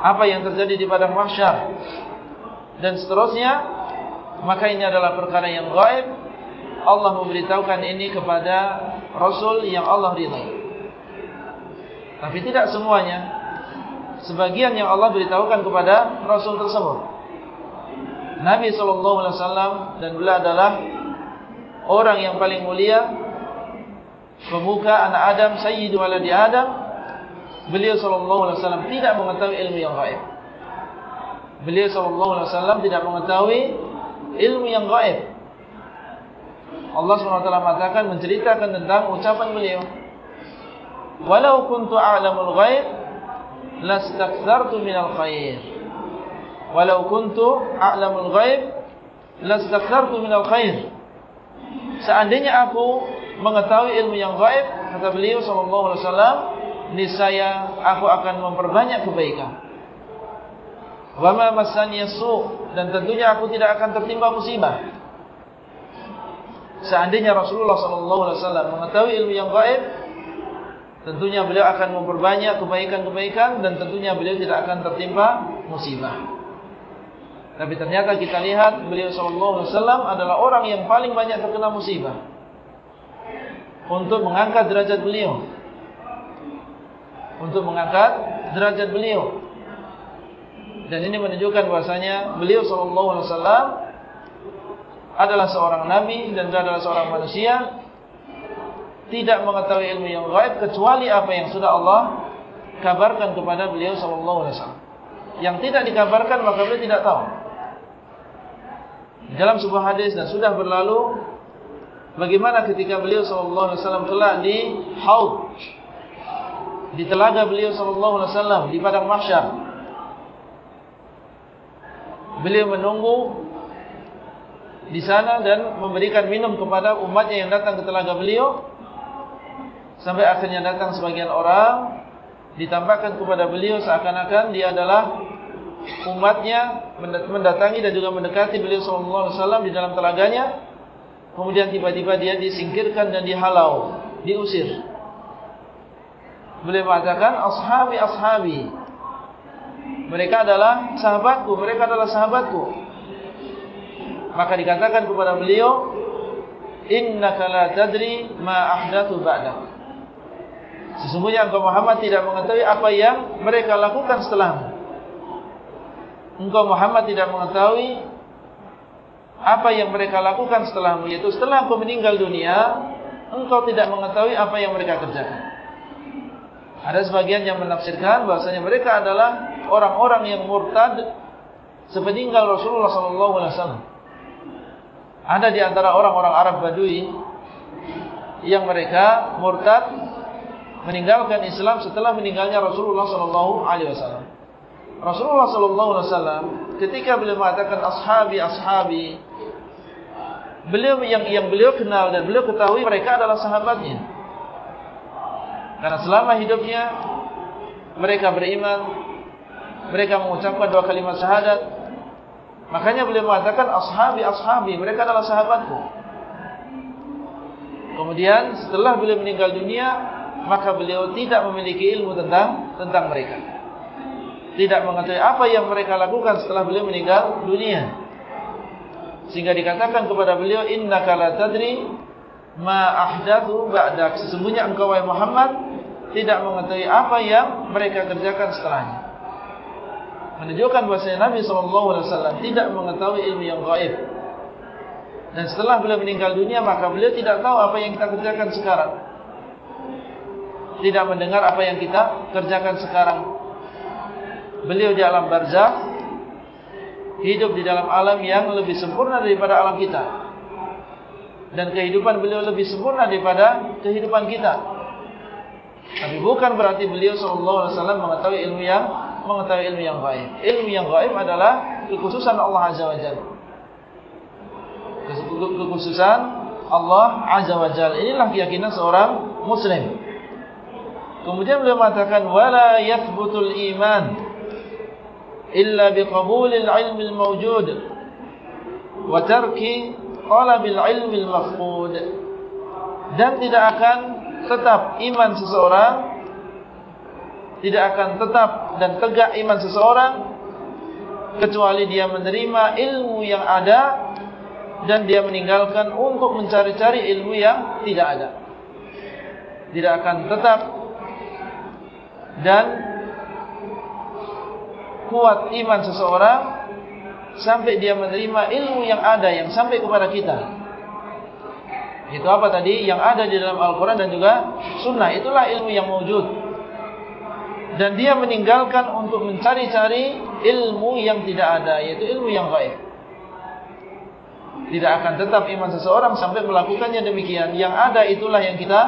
Apa yang terjadi di padang mahsyar. Dan seterusnya. Maka ini adalah perkara yang gaib. Allah memberitahukan ini kepada Rasul yang Allah ridai. Tapi tidak semuanya. Sebagian yang Allah beritahukan kepada Rasul tersebut. Nabi SAW dan beliau adalah orang yang paling mulia. Pemuka anak Adam, Sayyidu Waladi Adam. Beliau SAW tidak mengetahui ilmu yang gaib. Beliau SAW tidak mengetahui ilmu yang gaib. Allah SWT mengatakan menceritakan tentang ucapan beliau. Walau kuntu a'lamul ghaib lastakthartu minal khair. Walau kuntu a'lamul ghaib lastakthartu minal khair. Seandainya aku mengetahui ilmu yang gaib kata beliau sallallahu alaihi wasallam niscaya aku akan memperbanyak kebaikan. Wa ma massani su dan tentunya aku tidak akan tertimpa musibah. Seandainya Rasulullah sallallahu alaihi wasallam mengetahui ilmu yang gaib tentunya beliau akan memperbanyak kebaikan-kebaikan dan tentunya beliau tidak akan tertimpa musibah. Tapi ternyata kita lihat beliau sallallahu alaihi wasallam adalah orang yang paling banyak terkena musibah. Untuk mengangkat derajat beliau. Untuk mengangkat derajat beliau. Dan ini menunjukkan bahasanya beliau sallallahu alaihi wasallam adalah seorang nabi dan adalah seorang manusia tidak mengetahui ilmu yang gaib kecuali apa yang sudah Allah kabarkan kepada beliau sallallahu alaihi wasallam. Yang tidak dikabarkan maka beliau tidak tahu. Dalam sebuah hadis dan sudah berlalu bagaimana ketika beliau sallallahu alaihi wasallam kelak di haud di telaga beliau sallallahu alaihi wasallam di padang mahsyar. Beliau menunggu di sana dan memberikan minum kepada umatnya yang datang ke telaga beliau Sampai akhirnya datang sebagian orang Ditambahkan kepada beliau seakan-akan dia adalah Umatnya mendatangi dan juga mendekati beliau SAW di dalam telaganya. Kemudian tiba-tiba dia disingkirkan dan dihalau Diusir. Beliau mengatakan Ashabi, ashabi Mereka adalah sahabatku Mereka adalah sahabatku. Maka dikatakan kepada beliau Innaka la tadri ma ahdatu ba'dak Sesungguhnya engkau Muhammad tidak mengetahui apa yang mereka lakukan setelahmu. Engkau Muhammad tidak mengetahui apa yang mereka lakukan setelahmu. Yaitu setelah engkau meninggal dunia, engkau tidak mengetahui apa yang mereka kerjakan. Ada sebagian yang menafsirkan bahasanya mereka adalah orang-orang yang murtad sepeninggal Rasulullah SAW. Ada di antara orang-orang Arab Badui yang mereka murtad meninggalkan Islam setelah meninggalnya Rasulullah sallallahu alaihi wasallam. Rasulullah sallallahu alaihi wasallam ketika beliau mengatakan ashabi ashabi beliau yang yang beliau kenal dan beliau ketahui mereka adalah sahabatnya. Karena selama hidupnya mereka beriman, mereka mengucapkan dua kalimat syahadat. Makanya beliau mengatakan ashabi ashabi, mereka adalah sahabatku. Kemudian setelah beliau meninggal dunia, maka beliau tidak memiliki ilmu tentang tentang mereka. Tidak mengetahui apa yang mereka lakukan setelah beliau meninggal dunia. Sehingga dikatakan kepada beliau innaka la tadri ma ahdathu ba'dak. Sesungguhnya engkau wahai Muhammad tidak mengetahui apa yang mereka kerjakan setelahnya. Menunjukkan bahasanya Nabi SAW tidak mengetahui ilmu yang gaib. Dan setelah beliau meninggal dunia, maka beliau tidak tahu apa yang kita kerjakan sekarang. Tidak mendengar apa yang kita kerjakan sekarang. Beliau di alam barzah, hidup di dalam alam yang lebih sempurna daripada alam kita. Dan kehidupan beliau lebih sempurna daripada kehidupan kita. Tapi bukan berarti beliau sallallahu alaihi wasallam mengetahui ilmu yang mengetahui ilmu yang gaib. Ilmu yang gaib adalah kekhususan Allah azza wajalla. Kekhususan Allah azza wajalla. Inilah keyakinan seorang muslim. Kemudian beliau mengatakan wala yathbutul iman illa biqabulil ilmi al-mawjud wa tarki talabil ilmi al-mafqud. Dan tidak akan tetap iman seseorang tidak akan tetap dan tegak iman seseorang kecuali dia menerima ilmu yang ada dan dia meninggalkan untuk mencari-cari ilmu yang tidak ada. Tidak akan tetap dan kuat iman seseorang sampai dia menerima ilmu yang ada yang sampai kepada kita. Itu apa tadi? Yang ada di dalam Al-Quran dan juga Sunnah. Itulah ilmu yang wujud. Dan dia meninggalkan untuk mencari-cari ilmu yang tidak ada. Yaitu ilmu yang gaib. Tidak akan tetap iman seseorang sampai melakukannya demikian. Yang ada itulah yang kita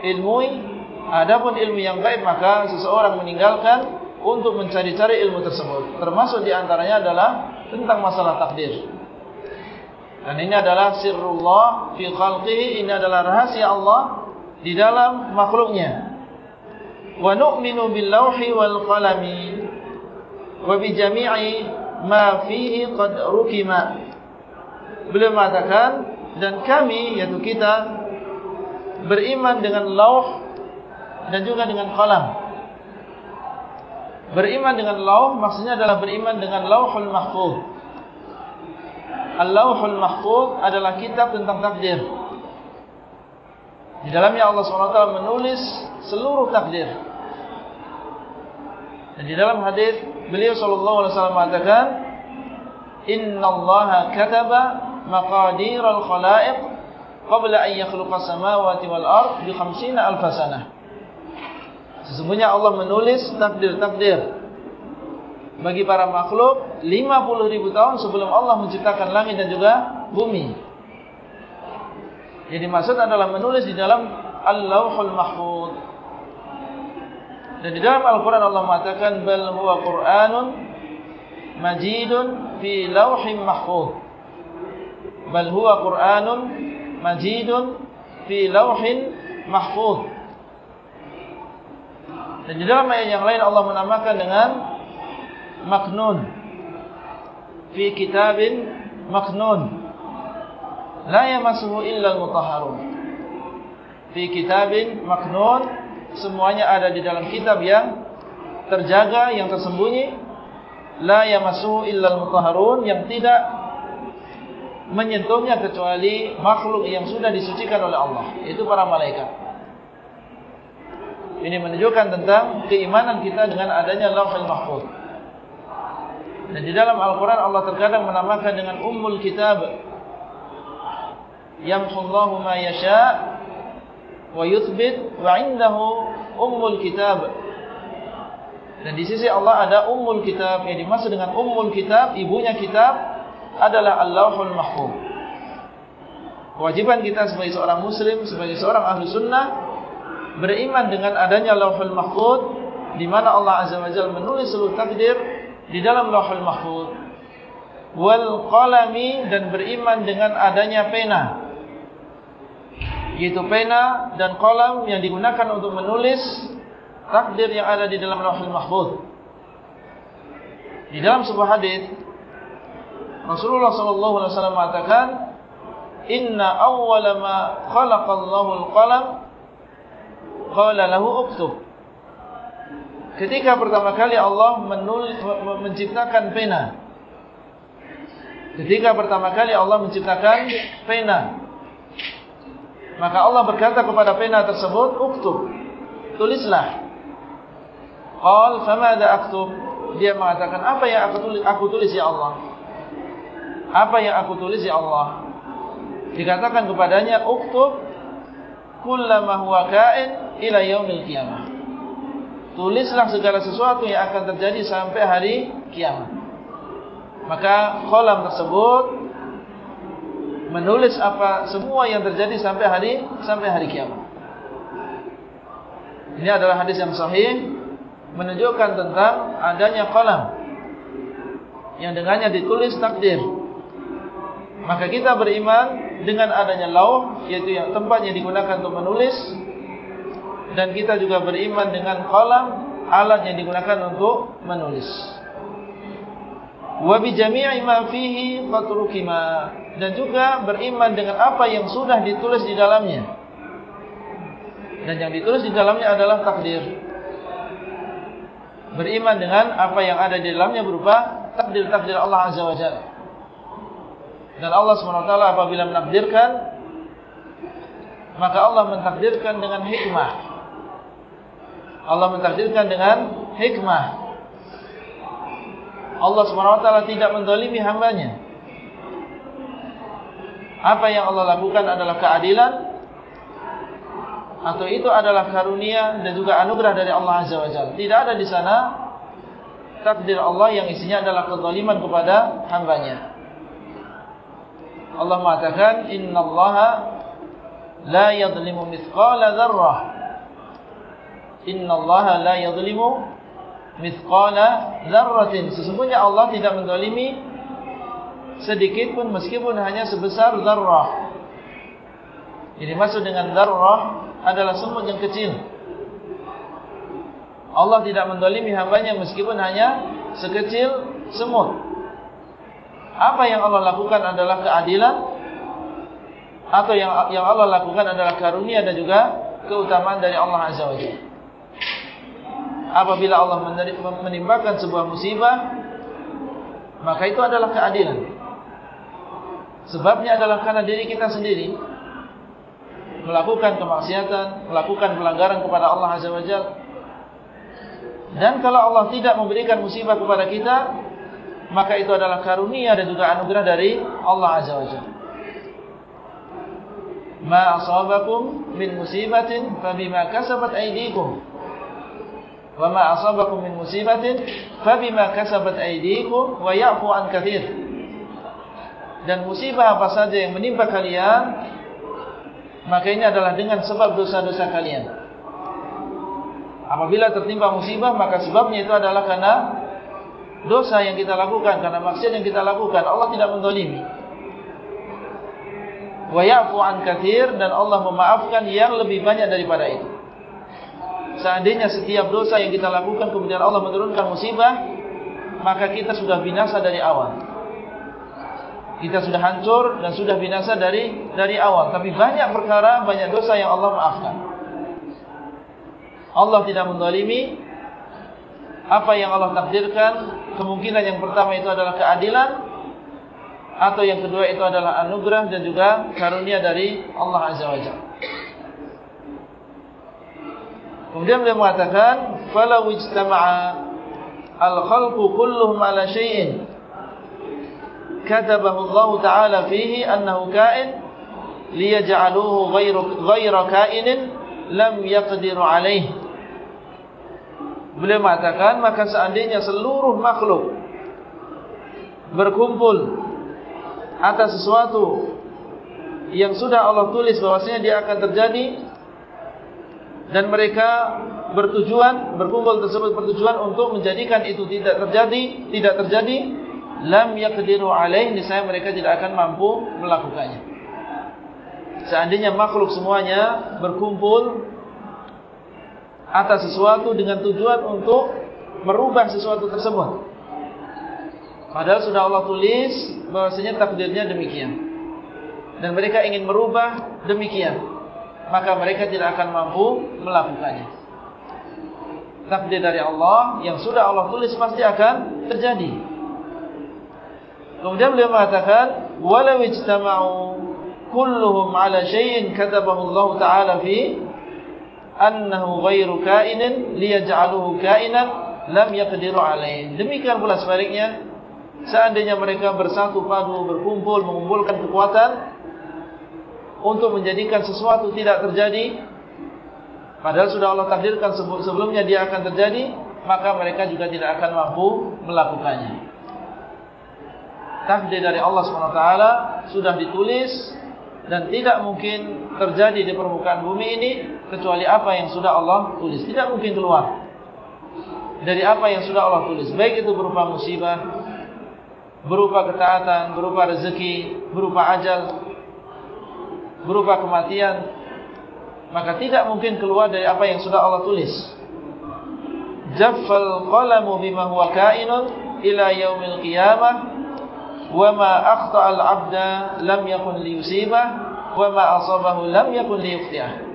ilmui. Adapun ilmu yang gaib maka seseorang meninggalkan untuk mencari-cari ilmu tersebut. Termasuk diantaranya adalah tentang masalah takdir. Dan ini adalah sirrullah fi khalqihi, ini adalah rahasia Allah di dalam makhluknya. Wa nu'minu bil lawhi wal qalami wa bi jami'i ma fihi qad rukima. Beliau mengatakan dan kami yaitu kita beriman dengan lauh dan juga dengan qalam. Beriman dengan lauh maksudnya adalah beriman dengan lauhul mahfuz. Al-Lawhul Mahfuz adalah kitab tentang takdir. Di dalamnya Allah SWT menulis seluruh takdir. Dan di dalam hadis beliau SAW mengatakan, Inna Allah kataba maqadir al-khalaiq qabla an yakhluqa samawati wal ard bi 50 alf sanah. Sesungguhnya Allah menulis takdir-takdir bagi para makhluk 50 ribu tahun sebelum Allah menciptakan langit dan juga bumi. Jadi maksud adalah menulis di dalam Al-Lawhul Mahfud. Dan di dalam Al-Quran Allah mengatakan bal huwa Qur'anun majidun fi lawhim mahfud. Bal huwa Qur'anun majidun fi lawhin mahfud. Dan di dalam ayat yang lain Allah menamakan dengan maknun. Fi kitabin maknun. La yamassuhu illa al-mutahharun. Fi kitabin maknun. Semuanya ada di dalam kitab yang terjaga yang tersembunyi. La yamassuhu illa al-mutahharun. Yang tidak menyentuhnya kecuali makhluk yang sudah disucikan oleh Allah. Itu para malaikat ini menunjukkan tentang keimanan kita dengan adanya lauhul mahfuz dan di dalam Al-Quran Allah terkadang menamakan dengan Ummul Kitab. Yamhullahu ma yasha' wa yuthbit wa indahu Ummul Kitab. Dan di sisi Allah ada Ummul Kitab. Yang dimaksud dengan Ummul Kitab, ibunya kitab adalah Allahul Mahfuz. Kewajiban kita sebagai seorang Muslim, sebagai seorang Ahlu Sunnah, beriman dengan adanya Allahul Mahfuz, di mana Allah Azza wa Jalla menulis seluruh takdir di dalam Lauhul Mahfuz. wal qalami dan beriman dengan adanya pena yaitu pena dan kolam yang digunakan untuk menulis takdir yang ada di dalam Lauhul Mahfuz di dalam sebuah hadis Rasulullah sallallahu alaihi wasallam mengatakan inna awwala ma khalaqallahu al-qalam qala lahu uktub ketika pertama kali Allah menulis menciptakan pena. Ketika pertama kali Allah menciptakan pena. Maka Allah berkata kepada pena tersebut Uktub Tulislah. Qal famada aktub Dia mengatakan apa yang aku tulis, aku tulis ya Allah? Apa yang aku tulis ya Allah? Dikatakan kepadanya Uktub Kullama huwa kain ila yaumil qiyamah Tulislah segala sesuatu yang akan terjadi sampai hari kiamat maka kolam tersebut menulis apa semua yang terjadi sampai hari sampai hari kiamat. Ini adalah hadis yang sahih menunjukkan tentang adanya kolam yang dengannya ditulis takdir. Maka kita beriman dengan adanya lauh yaitu yang tempat yang digunakan untuk menulis. Dan kita juga beriman dengan kolam alat yang digunakan untuk menulis. Wa bi jami'i ma fihi fatrukima dan juga beriman dengan apa yang sudah ditulis di dalamnya. Dan yang ditulis di dalamnya adalah takdir. Beriman dengan apa yang ada di dalamnya berupa takdir-takdir Allah azza wajalla dan Allah SWT apabila menakdirkan maka Allah mentakdirkan dengan hikmah. Allah mentakdirkan dengan hikmah. Allah SWT tidak mendolimi hambanya. Apa yang Allah lakukan adalah keadilan Atau itu adalah karunia dan juga anugerah dari Allah Azza wa Jalla. Tidak ada di sana Takdir Allah yang isinya adalah kezaliman kepada hambanya Allah mengatakan Inna Allah La yadlimu mithqala dharrah Inna Allah la yadlimu mithqala dzarratin. Sesungguhnya Allah tidak menzalimi sedikit pun meskipun hanya sebesar dzarrah. Ini maksud dengan dzarrah adalah semut yang kecil. Allah tidak menzalimi hambanya meskipun hanya sekecil semut apa yang Allah lakukan adalah keadilan. Atau yang yang Allah lakukan adalah karunia dan juga keutamaan dari Allah Azza wa Jalla. Apabila Allah menimbakan sebuah musibah maka itu adalah keadilan. Sebabnya adalah karena diri kita sendiri melakukan kemaksiatan melakukan pelanggaran kepada Allah azza wajalla dan kalau Allah tidak memberikan musibah kepada kita maka itu adalah karunia dan juga anugerah dari Allah azza wajalla ma asabakum min musibatin fabima kasabat aydikum. Wa ma asabakum min musibatin fabima kasabat aydikum wa ya'fu an katsir dan musibah apa saja yang menimpa kalian maka ini adalah dengan sebab dosa-dosa kalian. Apabila tertimpa musibah maka sebabnya itu adalah karena dosa yang kita lakukan karena maksiat yang kita lakukan Allah tidak menzalimi wa ya'fu an katsir dan Allah memaafkan yang lebih banyak daripada itu Seandainya setiap dosa yang kita lakukan kemudian Allah menurunkan musibah, maka kita sudah binasa dari awal. Kita sudah hancur dan sudah binasa dari dari awal. Tapi banyak perkara, banyak dosa yang Allah maafkan. Allah tidak mendalimi apa yang Allah takdirkan. Kemungkinan yang pertama itu adalah keadilan. Atau yang kedua itu adalah anugerah dan juga karunia dari Allah Azza wa Jalla. Kemudian beliau mengatakan, "Falau ijtama'a al-khalqu kulluhum 'ala syai'in katabahu Allah Ta'ala fihi annahu ka'in liyaj'aluhu ghayra ka'inin lam yaqdiru 'alayh." Beliau mengatakan, maka seandainya seluruh makhluk berkumpul atas sesuatu yang sudah Allah tulis bahwasanya dia akan terjadi dan mereka bertujuan berkumpul tersebut bertujuan untuk menjadikan itu tidak terjadi tidak terjadi lam yaqdiru alaih niscaya mereka tidak akan mampu melakukannya. Seandainya makhluk semuanya berkumpul atas sesuatu dengan tujuan untuk merubah sesuatu tersebut. Padahal sudah Allah tulis bahwasanya takdirnya demikian. Dan mereka ingin merubah demikian. Maka mereka tidak akan mampu melakukannya. Takdir dari Allah yang sudah Allah tulis pasti akan terjadi. Kemudian beliau mengatakan walau ijtama'u kulluhum 'ala syai'in katabahu Allah Ta'ala fi annahu ghairu ka'inin liyaj'aluhu ka'inan lam yaqdiru 'alaihi. Demikian pula sebaliknya seandainya mereka bersatu padu berkumpul mengumpulkan kekuatan untuk menjadikan sesuatu tidak terjadi padahal sudah Allah takdirkan sebelumnya dia akan terjadi maka mereka juga tidak akan mampu melakukannya takdir dari Allah SWT sudah ditulis dan tidak mungkin terjadi di permukaan bumi ini kecuali apa yang sudah Allah tulis. Tidak mungkin keluar dari apa yang sudah Allah tulis. Baik itu berupa musibah, berupa ketaatan, berupa rezeki, berupa ajal, berupa kematian. Maka tidak mungkin keluar dari apa yang sudah Allah tulis. Jafal qalamu bima huwa kainun ila yaumil qiyamah. Wa ma akhta al-abda lam yakun liyusibah. Wa ma asabahu lam yakun liyukhti'ah.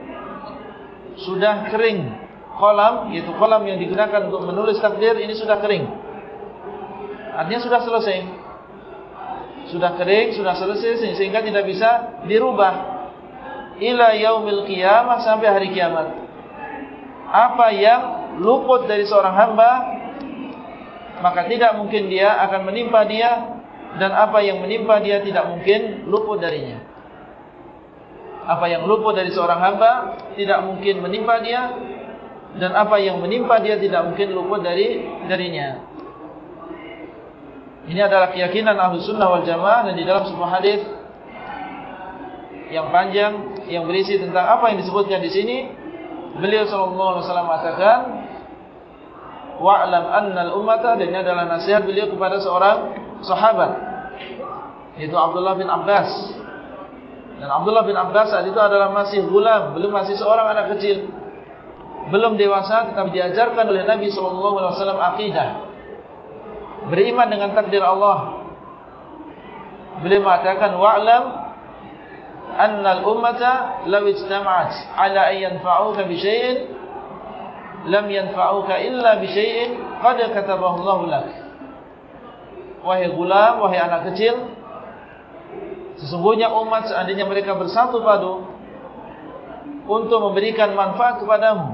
Sudah kering kolam, yaitu kolam yang digunakan untuk menulis takdir, ini sudah kering. Artinya sudah selesai. Sudah kering, sudah selesai, sehingga tidak bisa dirubah. Ila yaumil qiyamah sampai hari kiamat. Apa yang luput dari seorang hamba, maka tidak mungkin dia akan menimpa dia dan apa yang menimpa dia tidak mungkin luput darinya. Apa yang luput dari seorang hamba tidak mungkin menimpa dia dan apa yang menimpa dia tidak mungkin luput dari darinya. Ini adalah keyakinan ahlu sunnah wal jamaah dan di dalam sebuah hadis yang panjang yang berisi tentang apa yang disebutkan di sini beliau sallallahu alaihi wasallam mengatakan wa'lam anna al-ummata dan ini adalah nasihat beliau kepada seorang sahabat yaitu Abdullah bin Abbas dan Abdullah bin Abbas saat itu adalah masih gulam belum masih seorang anak kecil. Belum dewasa tetapi diajarkan oleh Nabi wasallam akidah. Beriman dengan takdir Allah. Beliau mengatakan wa'lam anna al-ummata law ijtama'at ala an yanfa'uka bi syai'in lam yanfa'uka illa bi syai'in qad katabahu Allah lak. Wahai gulam, wahai anak kecil, sesungguhnya umat seandainya mereka bersatu padu untuk memberikan manfaat kepadamu,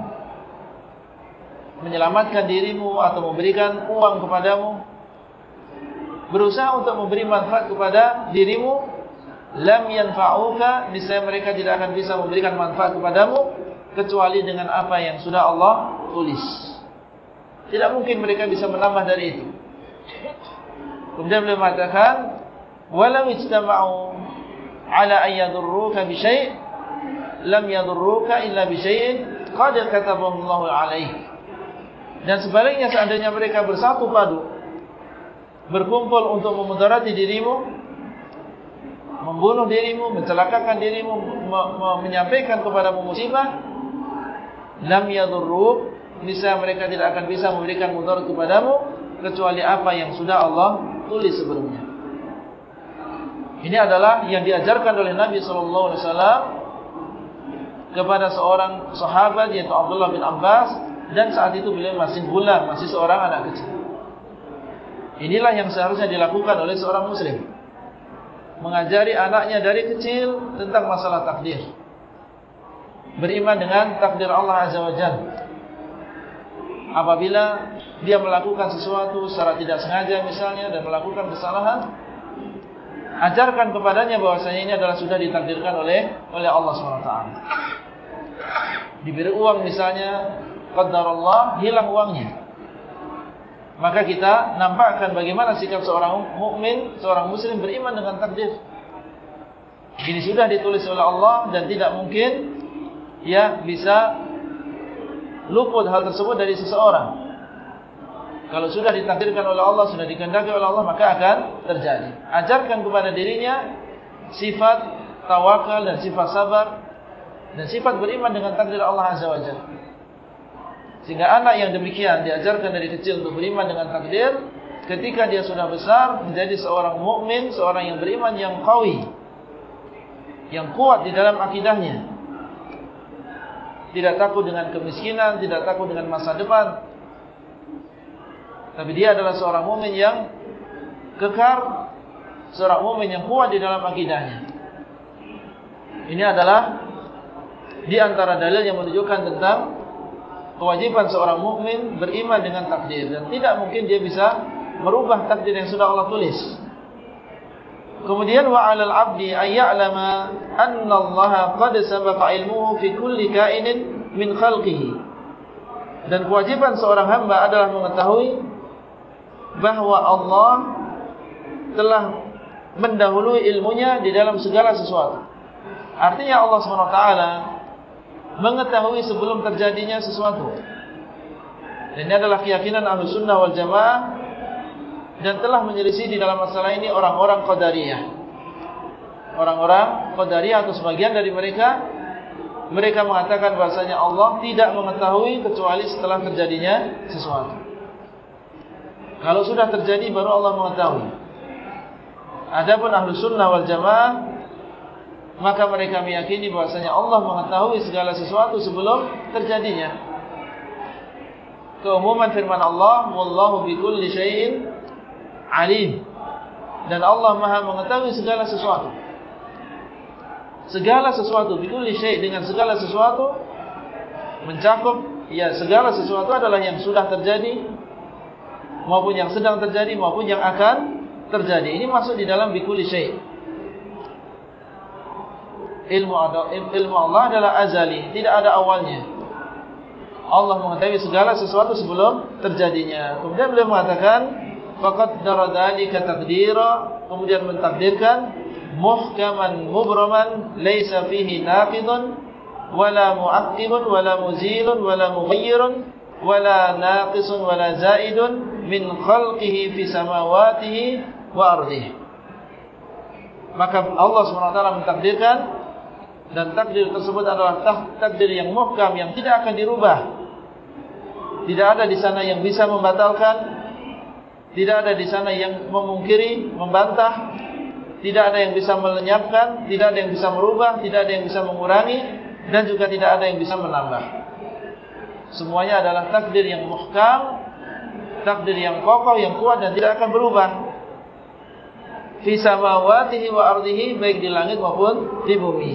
menyelamatkan dirimu atau memberikan uang kepadamu, berusaha untuk memberi manfaat kepada dirimu, lam yanfa'uka, niscaya mereka tidak akan bisa memberikan manfaat kepadamu kecuali dengan apa yang sudah Allah tulis. Tidak mungkin mereka bisa menambah dari itu. Kemudian beliau mengatakan walau ijtama'u ala an yadurruka bi syai' lam yadurruka illa bi syai'in qad katabahu. Dan sebaliknya seandainya mereka bersatu padu berkumpul untuk memudarati dirimu membunuh dirimu mencelakakan dirimu menyampaikan kepadamu musibah lam yadurruk niscaya mereka tidak akan bisa memberikan mudarat kepadamu kecuali apa yang sudah Allah tulis sebelumnya. Ini adalah yang diajarkan oleh Nabi wasallam kepada seorang sahabat yaitu Abdullah bin Abbas dan saat itu beliau masih bulan, masih seorang anak kecil. Inilah yang seharusnya dilakukan oleh seorang muslim. Mengajari anaknya dari kecil tentang masalah takdir. Beriman dengan takdir Allah Azza wa Jalla. Apabila dia melakukan sesuatu secara tidak sengaja misalnya dan melakukan kesalahan ajarkan kepadanya bahwasanya ini adalah sudah ditakdirkan oleh oleh Allah SWT diberi uang misalnya qadarullah hilang uangnya. Maka kita nampakkan bagaimana sikap seorang mukmin seorang muslim beriman dengan takdir. Ini sudah ditulis oleh Allah dan tidak mungkin ya bisa luput hal tersebut dari seseorang Kalau sudah ditakdirkan oleh Allah, sudah dikehendaki oleh Allah, maka akan terjadi. Ajarkan kepada dirinya sifat tawakal dan sifat sabar dan sifat beriman dengan takdir Allah Azza wa Jalla. Sehingga anak yang demikian diajarkan dari kecil untuk beriman dengan takdir, ketika dia sudah besar menjadi seorang mukmin, seorang yang beriman yang qawi, yang kuat di dalam akidahnya. Tidak takut dengan kemiskinan, tidak takut dengan masa depan. Tapi dia adalah seorang mukmin yang kekar, seorang mukmin yang kuat di dalam akidahnya. Ini adalah di antara dalil yang menunjukkan tentang kewajiban seorang mukmin beriman dengan takdir dan tidak mungkin dia bisa merubah takdir yang sudah Allah tulis. Kemudian wa 'alal 'abdi ay ya'lama anna Allah qad sabaqa 'ilmuhu fi kulli ka'inin min khalqihi. Dan kewajiban seorang hamba adalah mengetahui bahwa Allah telah mendahului ilmunya di dalam segala sesuatu. Artinya Allah SWT mengetahui sebelum terjadinya sesuatu. Dan ini adalah keyakinan Ahlus Sunnah wal Jamaah dan telah menyelisih di dalam masalah ini orang-orang Qadariyah. Orang-orang Qadariyah atau sebagian dari mereka mereka mengatakan bahasanya Allah tidak mengetahui kecuali setelah terjadinya sesuatu. Kalau sudah terjadi baru Allah mengetahui. Adapun ahlu sunnah wal jamaah maka mereka meyakini bahasanya Allah mengetahui segala sesuatu sebelum terjadinya. Keumuman firman Allah, "Wallahu bi kulli alim dan Allah Maha mengetahui segala sesuatu. Segala sesuatu bikulli syai' dengan segala sesuatu mencakup ya segala sesuatu adalah yang sudah terjadi maupun yang sedang terjadi maupun yang akan terjadi. Ini masuk di dalam bikulli syai'. Ilmu ilmu Allah adalah azali, tidak ada awalnya. Allah mengetahui segala sesuatu sebelum terjadinya. Kemudian beliau mengatakan faqaddara dzalika taqdira kemudian mentakdirkan muhkaman mubraman laisa fihi naqidun wala mu'aqqibun wala muzilun wala mughayyirun wala naqisun wala zaidun min khalqihi fi samawatihi wa ardihi maka Allah SWT mentakdirkan dan takdir tersebut adalah takdir yang muhkam yang tidak akan dirubah tidak ada di sana yang bisa membatalkan tidak ada di sana yang memungkiri, membantah. Tidak ada yang bisa melenyapkan. Tidak ada yang bisa merubah. Tidak ada yang bisa mengurangi. Dan juga tidak ada yang bisa menambah. Semuanya adalah takdir yang muhkam. Takdir yang kokoh, yang kuat dan tidak akan berubah. Fi samawatihi wa ardihi. Baik di langit maupun di bumi.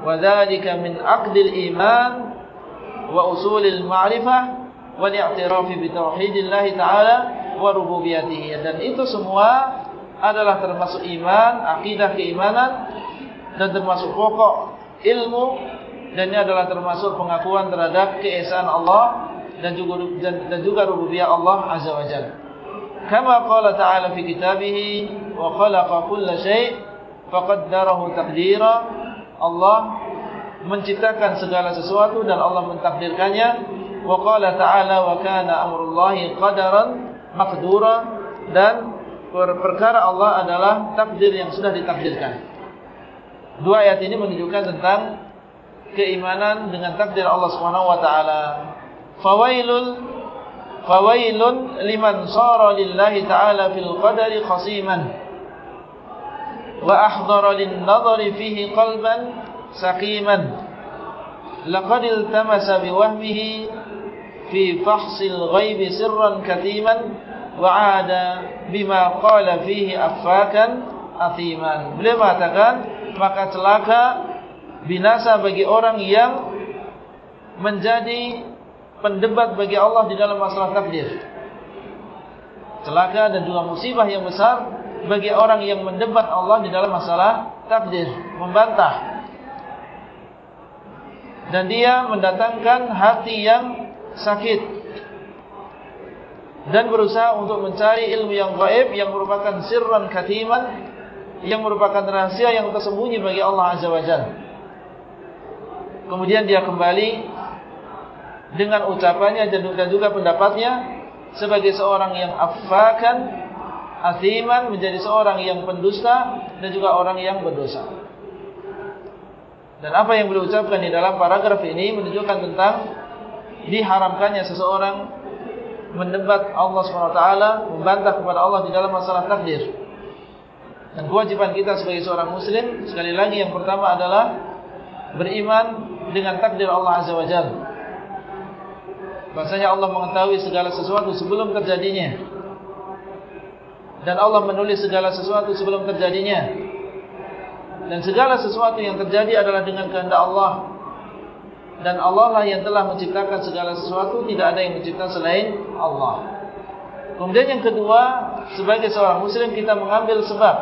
Wa dhalika min aqdil iman. Wa usulil ma'rifah. Wa li'atirafi bitawhidillahi ta'ala wa rububiyatihi dan itu semua adalah termasuk iman, akidah keimanan dan termasuk pokok ilmu dan ini adalah termasuk pengakuan terhadap keesaan Allah dan juga dan juga rububiyah Allah azza wajalla. Kama qala ta'ala fi kitabih wa khalaqa kulla syai' faqaddarahu taqdira. Allah menciptakan segala sesuatu dan Allah mentakdirkannya. Wa qala ta'ala wa kana amrullahi qadaran makdura dan perkara Allah adalah takdir yang sudah ditakdirkan. Dua ayat ini menunjukkan tentang keimanan dengan takdir Allah Subhanahu wa taala. Fawailul fawailun liman sara lillahi ta'ala fil qadari khasiman wa ahdara lin fihi qalban saqiman laqad iltamasa biwahmihi fi fahsil ghaibi sirran katiman wa'ada bima qala fihi afakan athiman. Beliau mengatakan maka celaka binasa bagi orang yang menjadi pendebat bagi Allah di dalam masalah takdir. Celaka dan juga musibah yang besar bagi orang yang mendebat Allah di dalam masalah takdir, membantah. Dan dia mendatangkan hati yang sakit dan berusaha untuk mencari ilmu yang gaib yang merupakan sirran katiman yang merupakan rahasia yang tersembunyi bagi Allah Azza wa Jalla. Kemudian dia kembali dengan ucapannya dan juga pendapatnya sebagai seorang yang afakan, athiman, menjadi seorang yang pendusta dan juga orang yang berdosa. Dan apa yang beliau ucapkan di dalam paragraf ini menunjukkan tentang diharamkannya seseorang mendebat Allah SWT, membantah kepada Allah di dalam masalah takdir. Dan kewajiban kita sebagai seorang muslim, sekali lagi yang pertama adalah beriman dengan takdir Allah Azza wa Jalla. Bahasanya Allah mengetahui segala sesuatu sebelum terjadinya. Dan Allah menulis segala sesuatu sebelum terjadinya. Dan segala sesuatu yang terjadi adalah dengan kehendak Allah. Dan Allah lah yang telah menciptakan segala sesuatu, tidak ada yang menciptakan selain Allah. Kemudian yang kedua, sebagai seorang muslim kita mengambil sebab.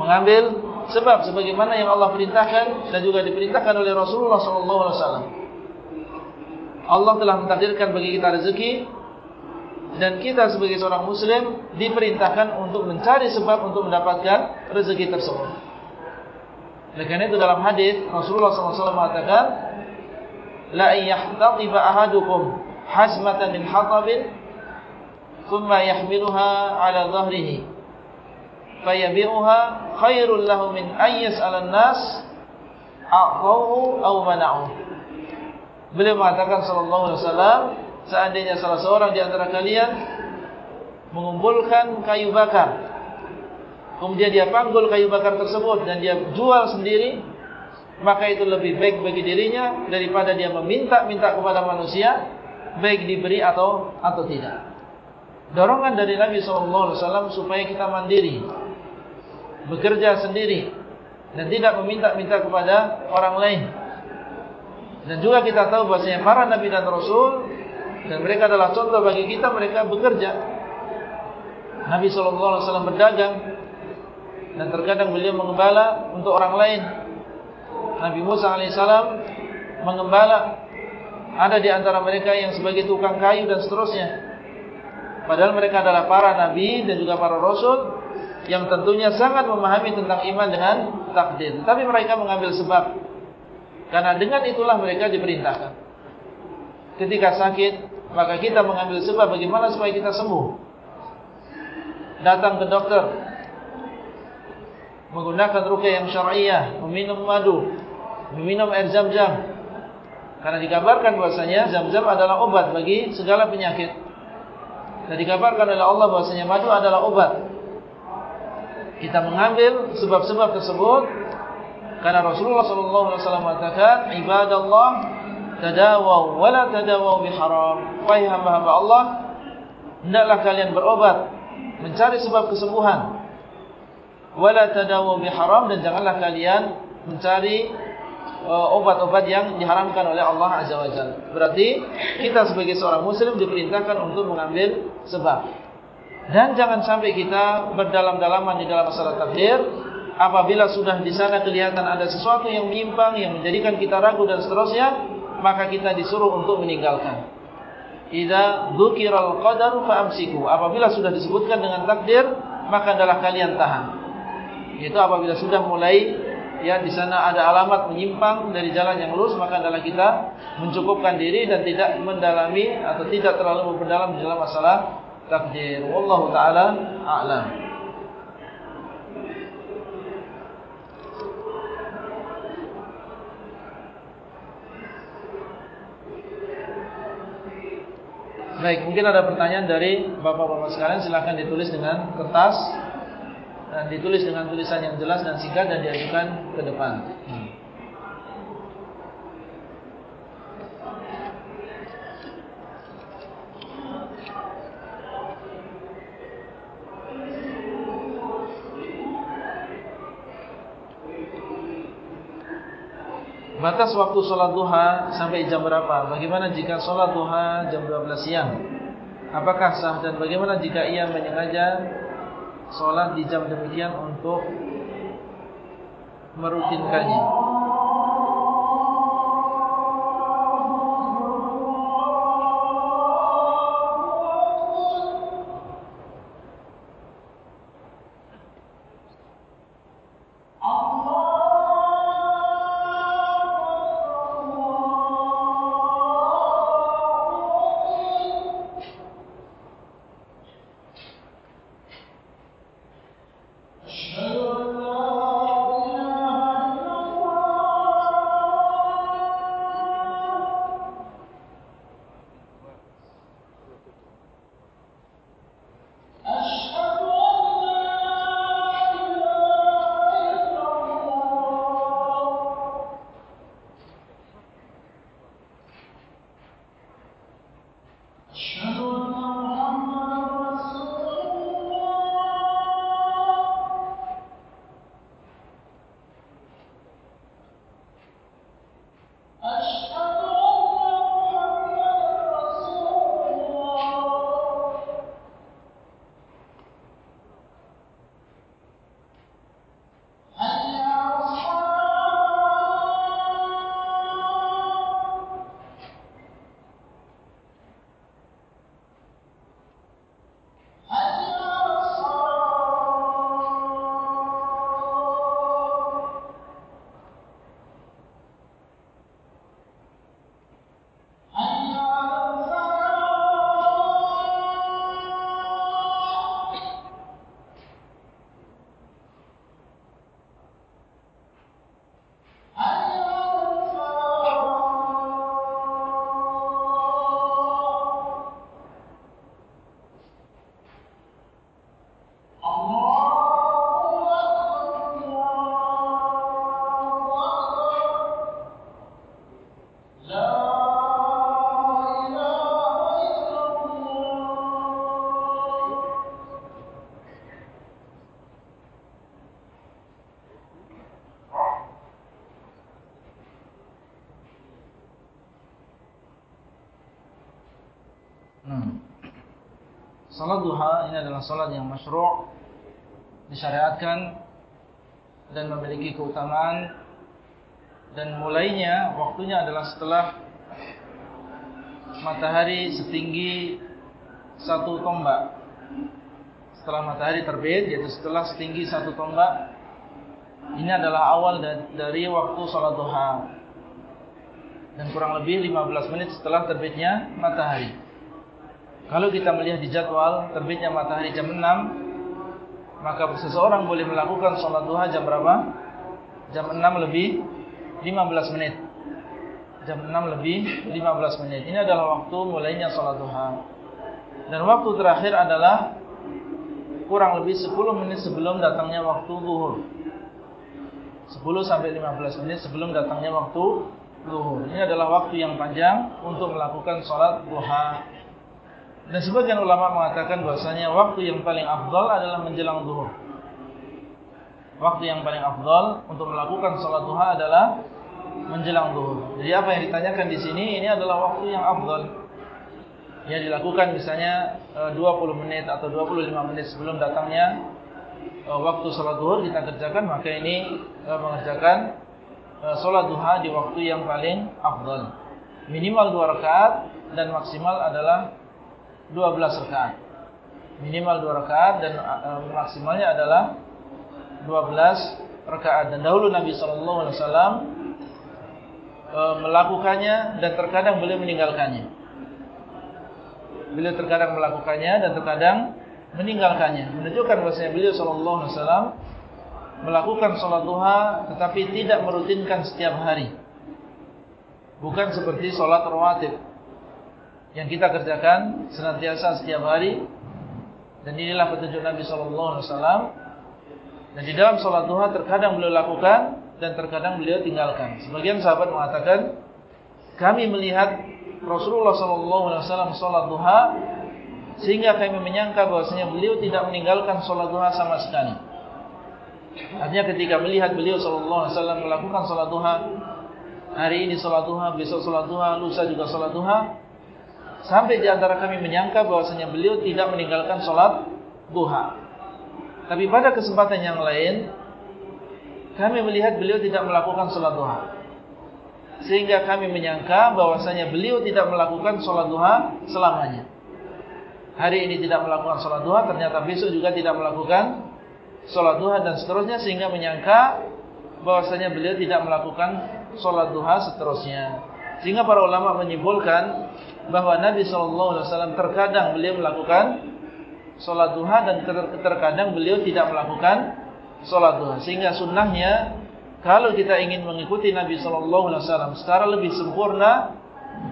Mengambil sebab sebagaimana yang Allah perintahkan dan juga diperintahkan oleh Rasulullah SAW. Allah telah mentakdirkan bagi kita rezeki dan kita sebagai seorang muslim diperintahkan untuk mencari sebab untuk mendapatkan rezeki tersebut. Oleh karena itu dalam hadis Rasulullah SAW mengatakan la yahtatiba ahadukum hasmatan min hatabin thumma yahmiluha ala dhahrihi fayabi'uha khairul lahu min ayyas ala nas a'tahu aw mana'uhu Beliau mengatakan sallallahu alaihi wasallam, seandainya salah seorang di antara kalian mengumpulkan kayu bakar, kemudian dia panggul kayu bakar tersebut dan dia jual sendiri, maka itu lebih baik bagi dirinya daripada dia meminta-minta kepada manusia, baik diberi atau atau tidak. Dorongan dari Nabi sallallahu alaihi wasallam supaya kita mandiri, bekerja sendiri dan tidak meminta-minta kepada orang lain. Dan juga kita tahu bahasanya para Nabi dan Rasul Dan mereka adalah contoh bagi kita Mereka bekerja. Nabi SAW berdagang Dan terkadang beliau mengembala Untuk orang lain. Nabi Musa AS Mengembala. Ada di antara mereka yang sebagai tukang kayu dan seterusnya. Padahal mereka adalah para Nabi Dan juga para Rasul Yang tentunya sangat memahami tentang iman dengan takdir. Tapi mereka mengambil sebab karena dengan itulah mereka diperintahkan. Ketika sakit, maka kita mengambil sebab bagaimana supaya kita sembuh. Datang ke dokter. Menggunakan rukyah yang syar'iyah. Meminum madu. Meminum air zam-zam. Karena dikabarkan bahasanya zam-zam adalah obat bagi segala penyakit. Dan dikabarkan oleh Allah bahasanya madu adalah obat. Kita mengambil sebab-sebab tersebut karena Rasulullah SAW mengatakan, ibadallah tadawaw wala tadawaw biharam. Wahai hamba-hamba Allah, hendaklah kalian berobat, mencari sebab kesembuhan. Wala tadawaw biharam dan janganlah kalian mencari uh, obat-obat yang diharamkan oleh Allah Azza wa Jalla. Berarti kita sebagai seorang muslim diperintahkan untuk mengambil sebab. Dan jangan sampai kita berdalam-dalaman di dalam masalah takdir apabila sudah di sana kelihatan ada sesuatu yang menyimpang yang menjadikan kita ragu dan seterusnya maka kita disuruh untuk meninggalkan. Idza dzukiral qadar fa amsiku apabila sudah disebutkan dengan takdir maka adalah kalian tahan. Itu apabila sudah mulai ya di sana ada alamat menyimpang dari jalan yang lurus maka adalah kita mencukupkan diri dan tidak mendalami atau tidak terlalu memperdalam dalam masalah takdir. Wallahu taala a'lam Baik, mungkin ada pertanyaan dari bapak-bapak sekalian. Silakan ditulis dengan kertas dan ditulis dengan tulisan yang jelas dan singkat dan diajukan ke depan. Waktu sholat duha sampai jam berapa? Bagaimana jika sholat duha jam 12 siang? Apakah sah dan bagaimana jika ia menyengaja sholat di jam demikian untuk merutinkannya? Salat duha ini adalah salat yang masyru' disyariatkan dan memiliki keutamaan dan mulainya waktunya adalah setelah matahari setinggi satu tombak. Setelah matahari terbit, yaitu setelah setinggi satu tombak, ini adalah awal dari waktu salat duha. Dan kurang lebih 15 menit setelah terbitnya matahari. Kalau kita melihat di jadwal terbitnya matahari jam 6 Maka seseorang boleh melakukan sholat duha jam berapa? Jam 6 lebih 15 menit. Jam 6 lebih 15 menit. Ini adalah waktu mulainya sholat duha. Dan waktu terakhir adalah Kurang lebih 10 menit sebelum datangnya waktu zuhur. 10 sampai 15 menit sebelum datangnya waktu zuhur. Ini adalah waktu yang panjang untuk melakukan sholat duha dan sebagian ulama mengatakan bahasanya waktu yang paling afdal adalah menjelang zuhur. Waktu yang paling afdal untuk melakukan salat duha adalah menjelang zuhur. Jadi apa yang ditanyakan di sini ini adalah waktu yang afdal. Yang dilakukan misalnya 20 e, menit atau 25 menit sebelum datangnya e, waktu salat zuhur kita kerjakan maka ini e, mengerjakan salat duha di waktu yang paling afdal. Minimal 2 rakaat dan maksimal adalah 12 rakaat. Minimal 2 rakaat dan uh, maksimalnya adalah 12 rakaat. Dan dahulu Nabi sallallahu alaihi wasallam uh, melakukannya dan terkadang beliau meninggalkannya. Beliau terkadang melakukannya dan terkadang meninggalkannya. Menunjukkan bahwasanya beliau sallallahu alaihi wasallam melakukan salat duha tetapi tidak merutinkan setiap hari. Bukan seperti salat rawatib yang kita kerjakan senantiasa setiap hari. Dan inilah petunjuk Nabi sallallahu alaihi wasallam. Dan di dalam salat duha terkadang beliau lakukan dan terkadang beliau tinggalkan. Sebagian sahabat mengatakan kami melihat Rasulullah sallallahu alaihi wasallam salat duha sehingga kami menyangka bahwasanya beliau tidak meninggalkan salat duha sama sekali. Artinya ketika melihat beliau sallallahu alaihi wasallam melakukan salat duha hari ini salat duha besok salat duha lusa juga salat duha Sampai di antara kami menyangka bahwasanya beliau tidak meninggalkan sholat duha. Tapi pada kesempatan yang lain, kami melihat beliau tidak melakukan sholat duha. Sehingga kami menyangka bahwasanya beliau tidak melakukan sholat duha selamanya. Hari ini tidak melakukan sholat duha, ternyata besok juga tidak melakukan sholat duha dan seterusnya. Sehingga menyangka bahwasanya beliau tidak melakukan sholat duha seterusnya. Sehingga para ulama menyimpulkan bahwa Nabi SAW terkadang beliau melakukan sholat duha dan terkadang beliau tidak melakukan sholat duha. Sehingga sunnahnya kalau kita ingin mengikuti Nabi SAW secara lebih sempurna,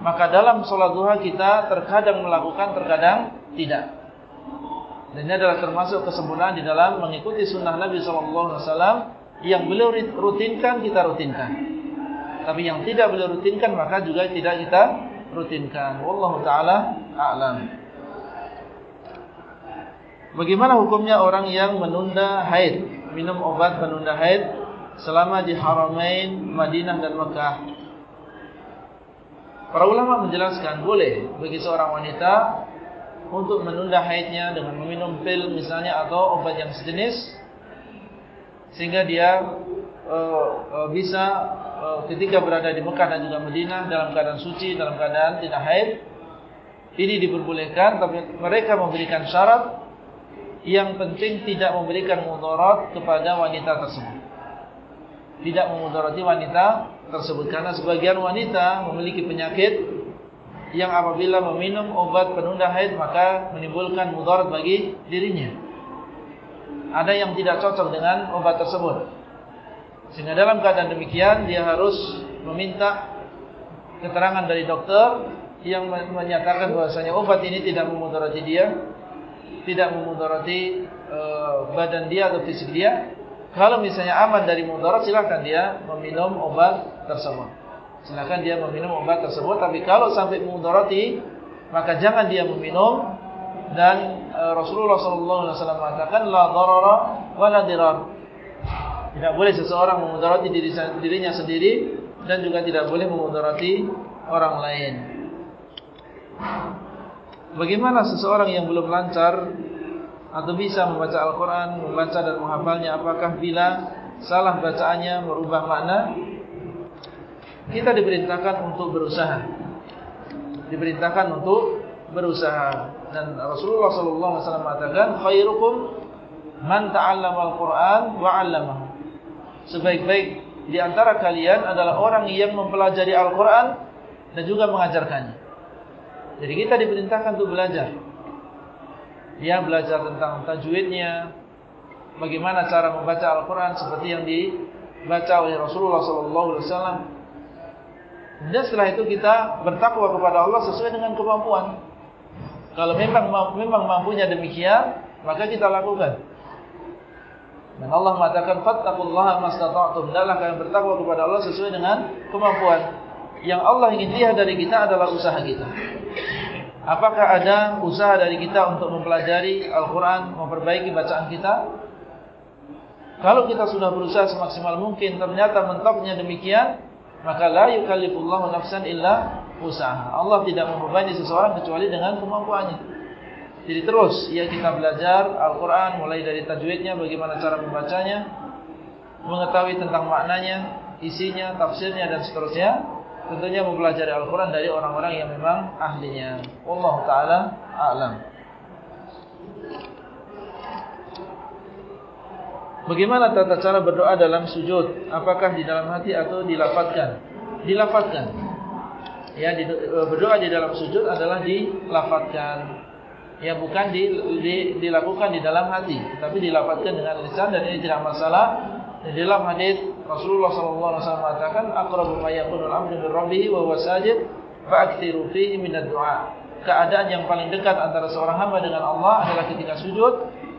maka dalam sholat duha kita terkadang melakukan, terkadang tidak. Dan ini adalah termasuk kesempurnaan di dalam mengikuti sunnah Nabi SAW yang beliau rutinkan, kita rutinkan. Tapi yang tidak beliau rutinkan, maka juga tidak kita rutinkan. Wallahu taala a'lam. Bagaimana hukumnya orang yang menunda haid, minum obat penunda haid selama di Haramain, Madinah dan Mekah? Para ulama menjelaskan boleh bagi seorang wanita untuk menunda haidnya dengan meminum pil misalnya atau obat yang sejenis sehingga dia uh, uh, bisa uh, ketika berada di Mekah dan juga Madinah dalam keadaan suci, dalam keadaan tidak haid, ini diperbolehkan, tapi mereka memberikan syarat yang penting tidak memberikan mudarat kepada wanita tersebut. Tidak memudarati wanita tersebut karena sebagian wanita memiliki penyakit yang apabila meminum obat penunda haid maka menimbulkan mudarat bagi dirinya. Ada yang tidak cocok dengan obat tersebut. Sehingga dalam keadaan demikian dia harus meminta keterangan dari dokter yang menyatakan bahasanya obat ini tidak memudarati dia, tidak memudarati e, badan dia atau fisik dia. Kalau misalnya aman dari mudarat silakan dia meminum obat tersebut. Silakan dia meminum obat tersebut. Tapi kalau sampai memudarati maka jangan dia meminum dan e, Rasulullah SAW mengatakan la darara wa la dirar. Tidak boleh seseorang memudarati diri, dirinya sendiri dan juga tidak boleh memudarati orang lain. Bagaimana seseorang yang belum lancar atau bisa membaca Al-Quran, membaca dan menghafalnya, apakah bila salah bacaannya merubah makna? Kita diperintahkan untuk berusaha. Diperintahkan untuk berusaha. Dan Rasulullah SAW mengatakan, khairukum man ta'allama Al-Quran wa'allamahu. Sebaik-baik di antara kalian adalah orang yang mempelajari Al-Quran dan juga mengajarkannya. Jadi kita diperintahkan untuk belajar. Dia belajar tentang tajwidnya, bagaimana cara membaca Al-Quran seperti yang dibaca oleh Rasulullah SAW. Dan setelah itu kita bertakwa kepada Allah sesuai dengan kemampuan. Kalau memang memang mampunya demikian, maka kita lakukan. Dan Allah mengatakan fattaqullaha mastata'tum. Hendaklah kalian bertakwa kepada Allah sesuai dengan kemampuan. Yang Allah ingin lihat dari kita adalah usaha kita. Apakah ada usaha dari kita untuk mempelajari Al-Quran, memperbaiki bacaan kita? Kalau kita sudah berusaha semaksimal mungkin, ternyata mentoknya demikian, maka la yukallifullahu nafsan illa usaha. Allah tidak membebani seseorang kecuali dengan kemampuannya. Jadi terus, ya kita belajar Al-Quran, mulai dari tajwidnya, bagaimana cara membacanya, mengetahui tentang maknanya, isinya, tafsirnya, dan seterusnya. Tentunya mempelajari Al-Quran dari orang-orang yang memang ahlinya. Allah Ta'ala a'lam. Bagaimana tata cara berdoa dalam sujud? Apakah di dalam hati atau dilafatkan? Dilafatkan. Ya, e, berdoa di dalam sujud adalah dilafatkan. Ya, bukan di, di, dilakukan di dalam hati, tapi dilafatkan dengan lisan dan ini tidak masalah. Di dalam hadis Rasulullah SAW mengatakan akrabu ma yakunul amru min rabbih wa huwa sajid fa'kthiru fihi min ad-du'a. Keadaan yang paling dekat antara seorang hamba dengan Allah adalah ketika sujud,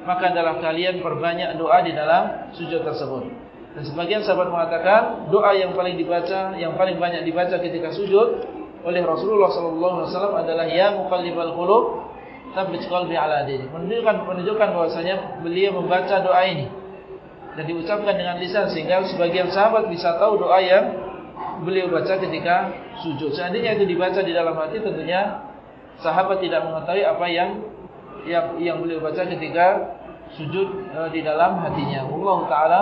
maka adalah kalian perbanyak doa di dalam sujud tersebut. Dan sebagian sahabat mengatakan doa yang paling dibaca, yang paling banyak dibaca ketika sujud oleh Rasulullah SAW adalah ya muqallibal qulub tsabbit qalbi ala dinik. Menunjukkan menunjukkan bahwasanya beliau membaca doa ini dan diucapkan dengan lisan sehingga sebagian sahabat bisa tahu doa yang beliau baca ketika sujud. Seandainya itu dibaca di dalam hati tentunya sahabat tidak mengetahui apa yang yang yang beliau baca ketika sujud e, di dalam hatinya. Allah taala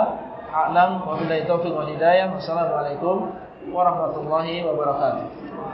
a'lam wa billahi taufiq wal hidayah. Wassalamualaikum warahmatullahi wabarakatuh.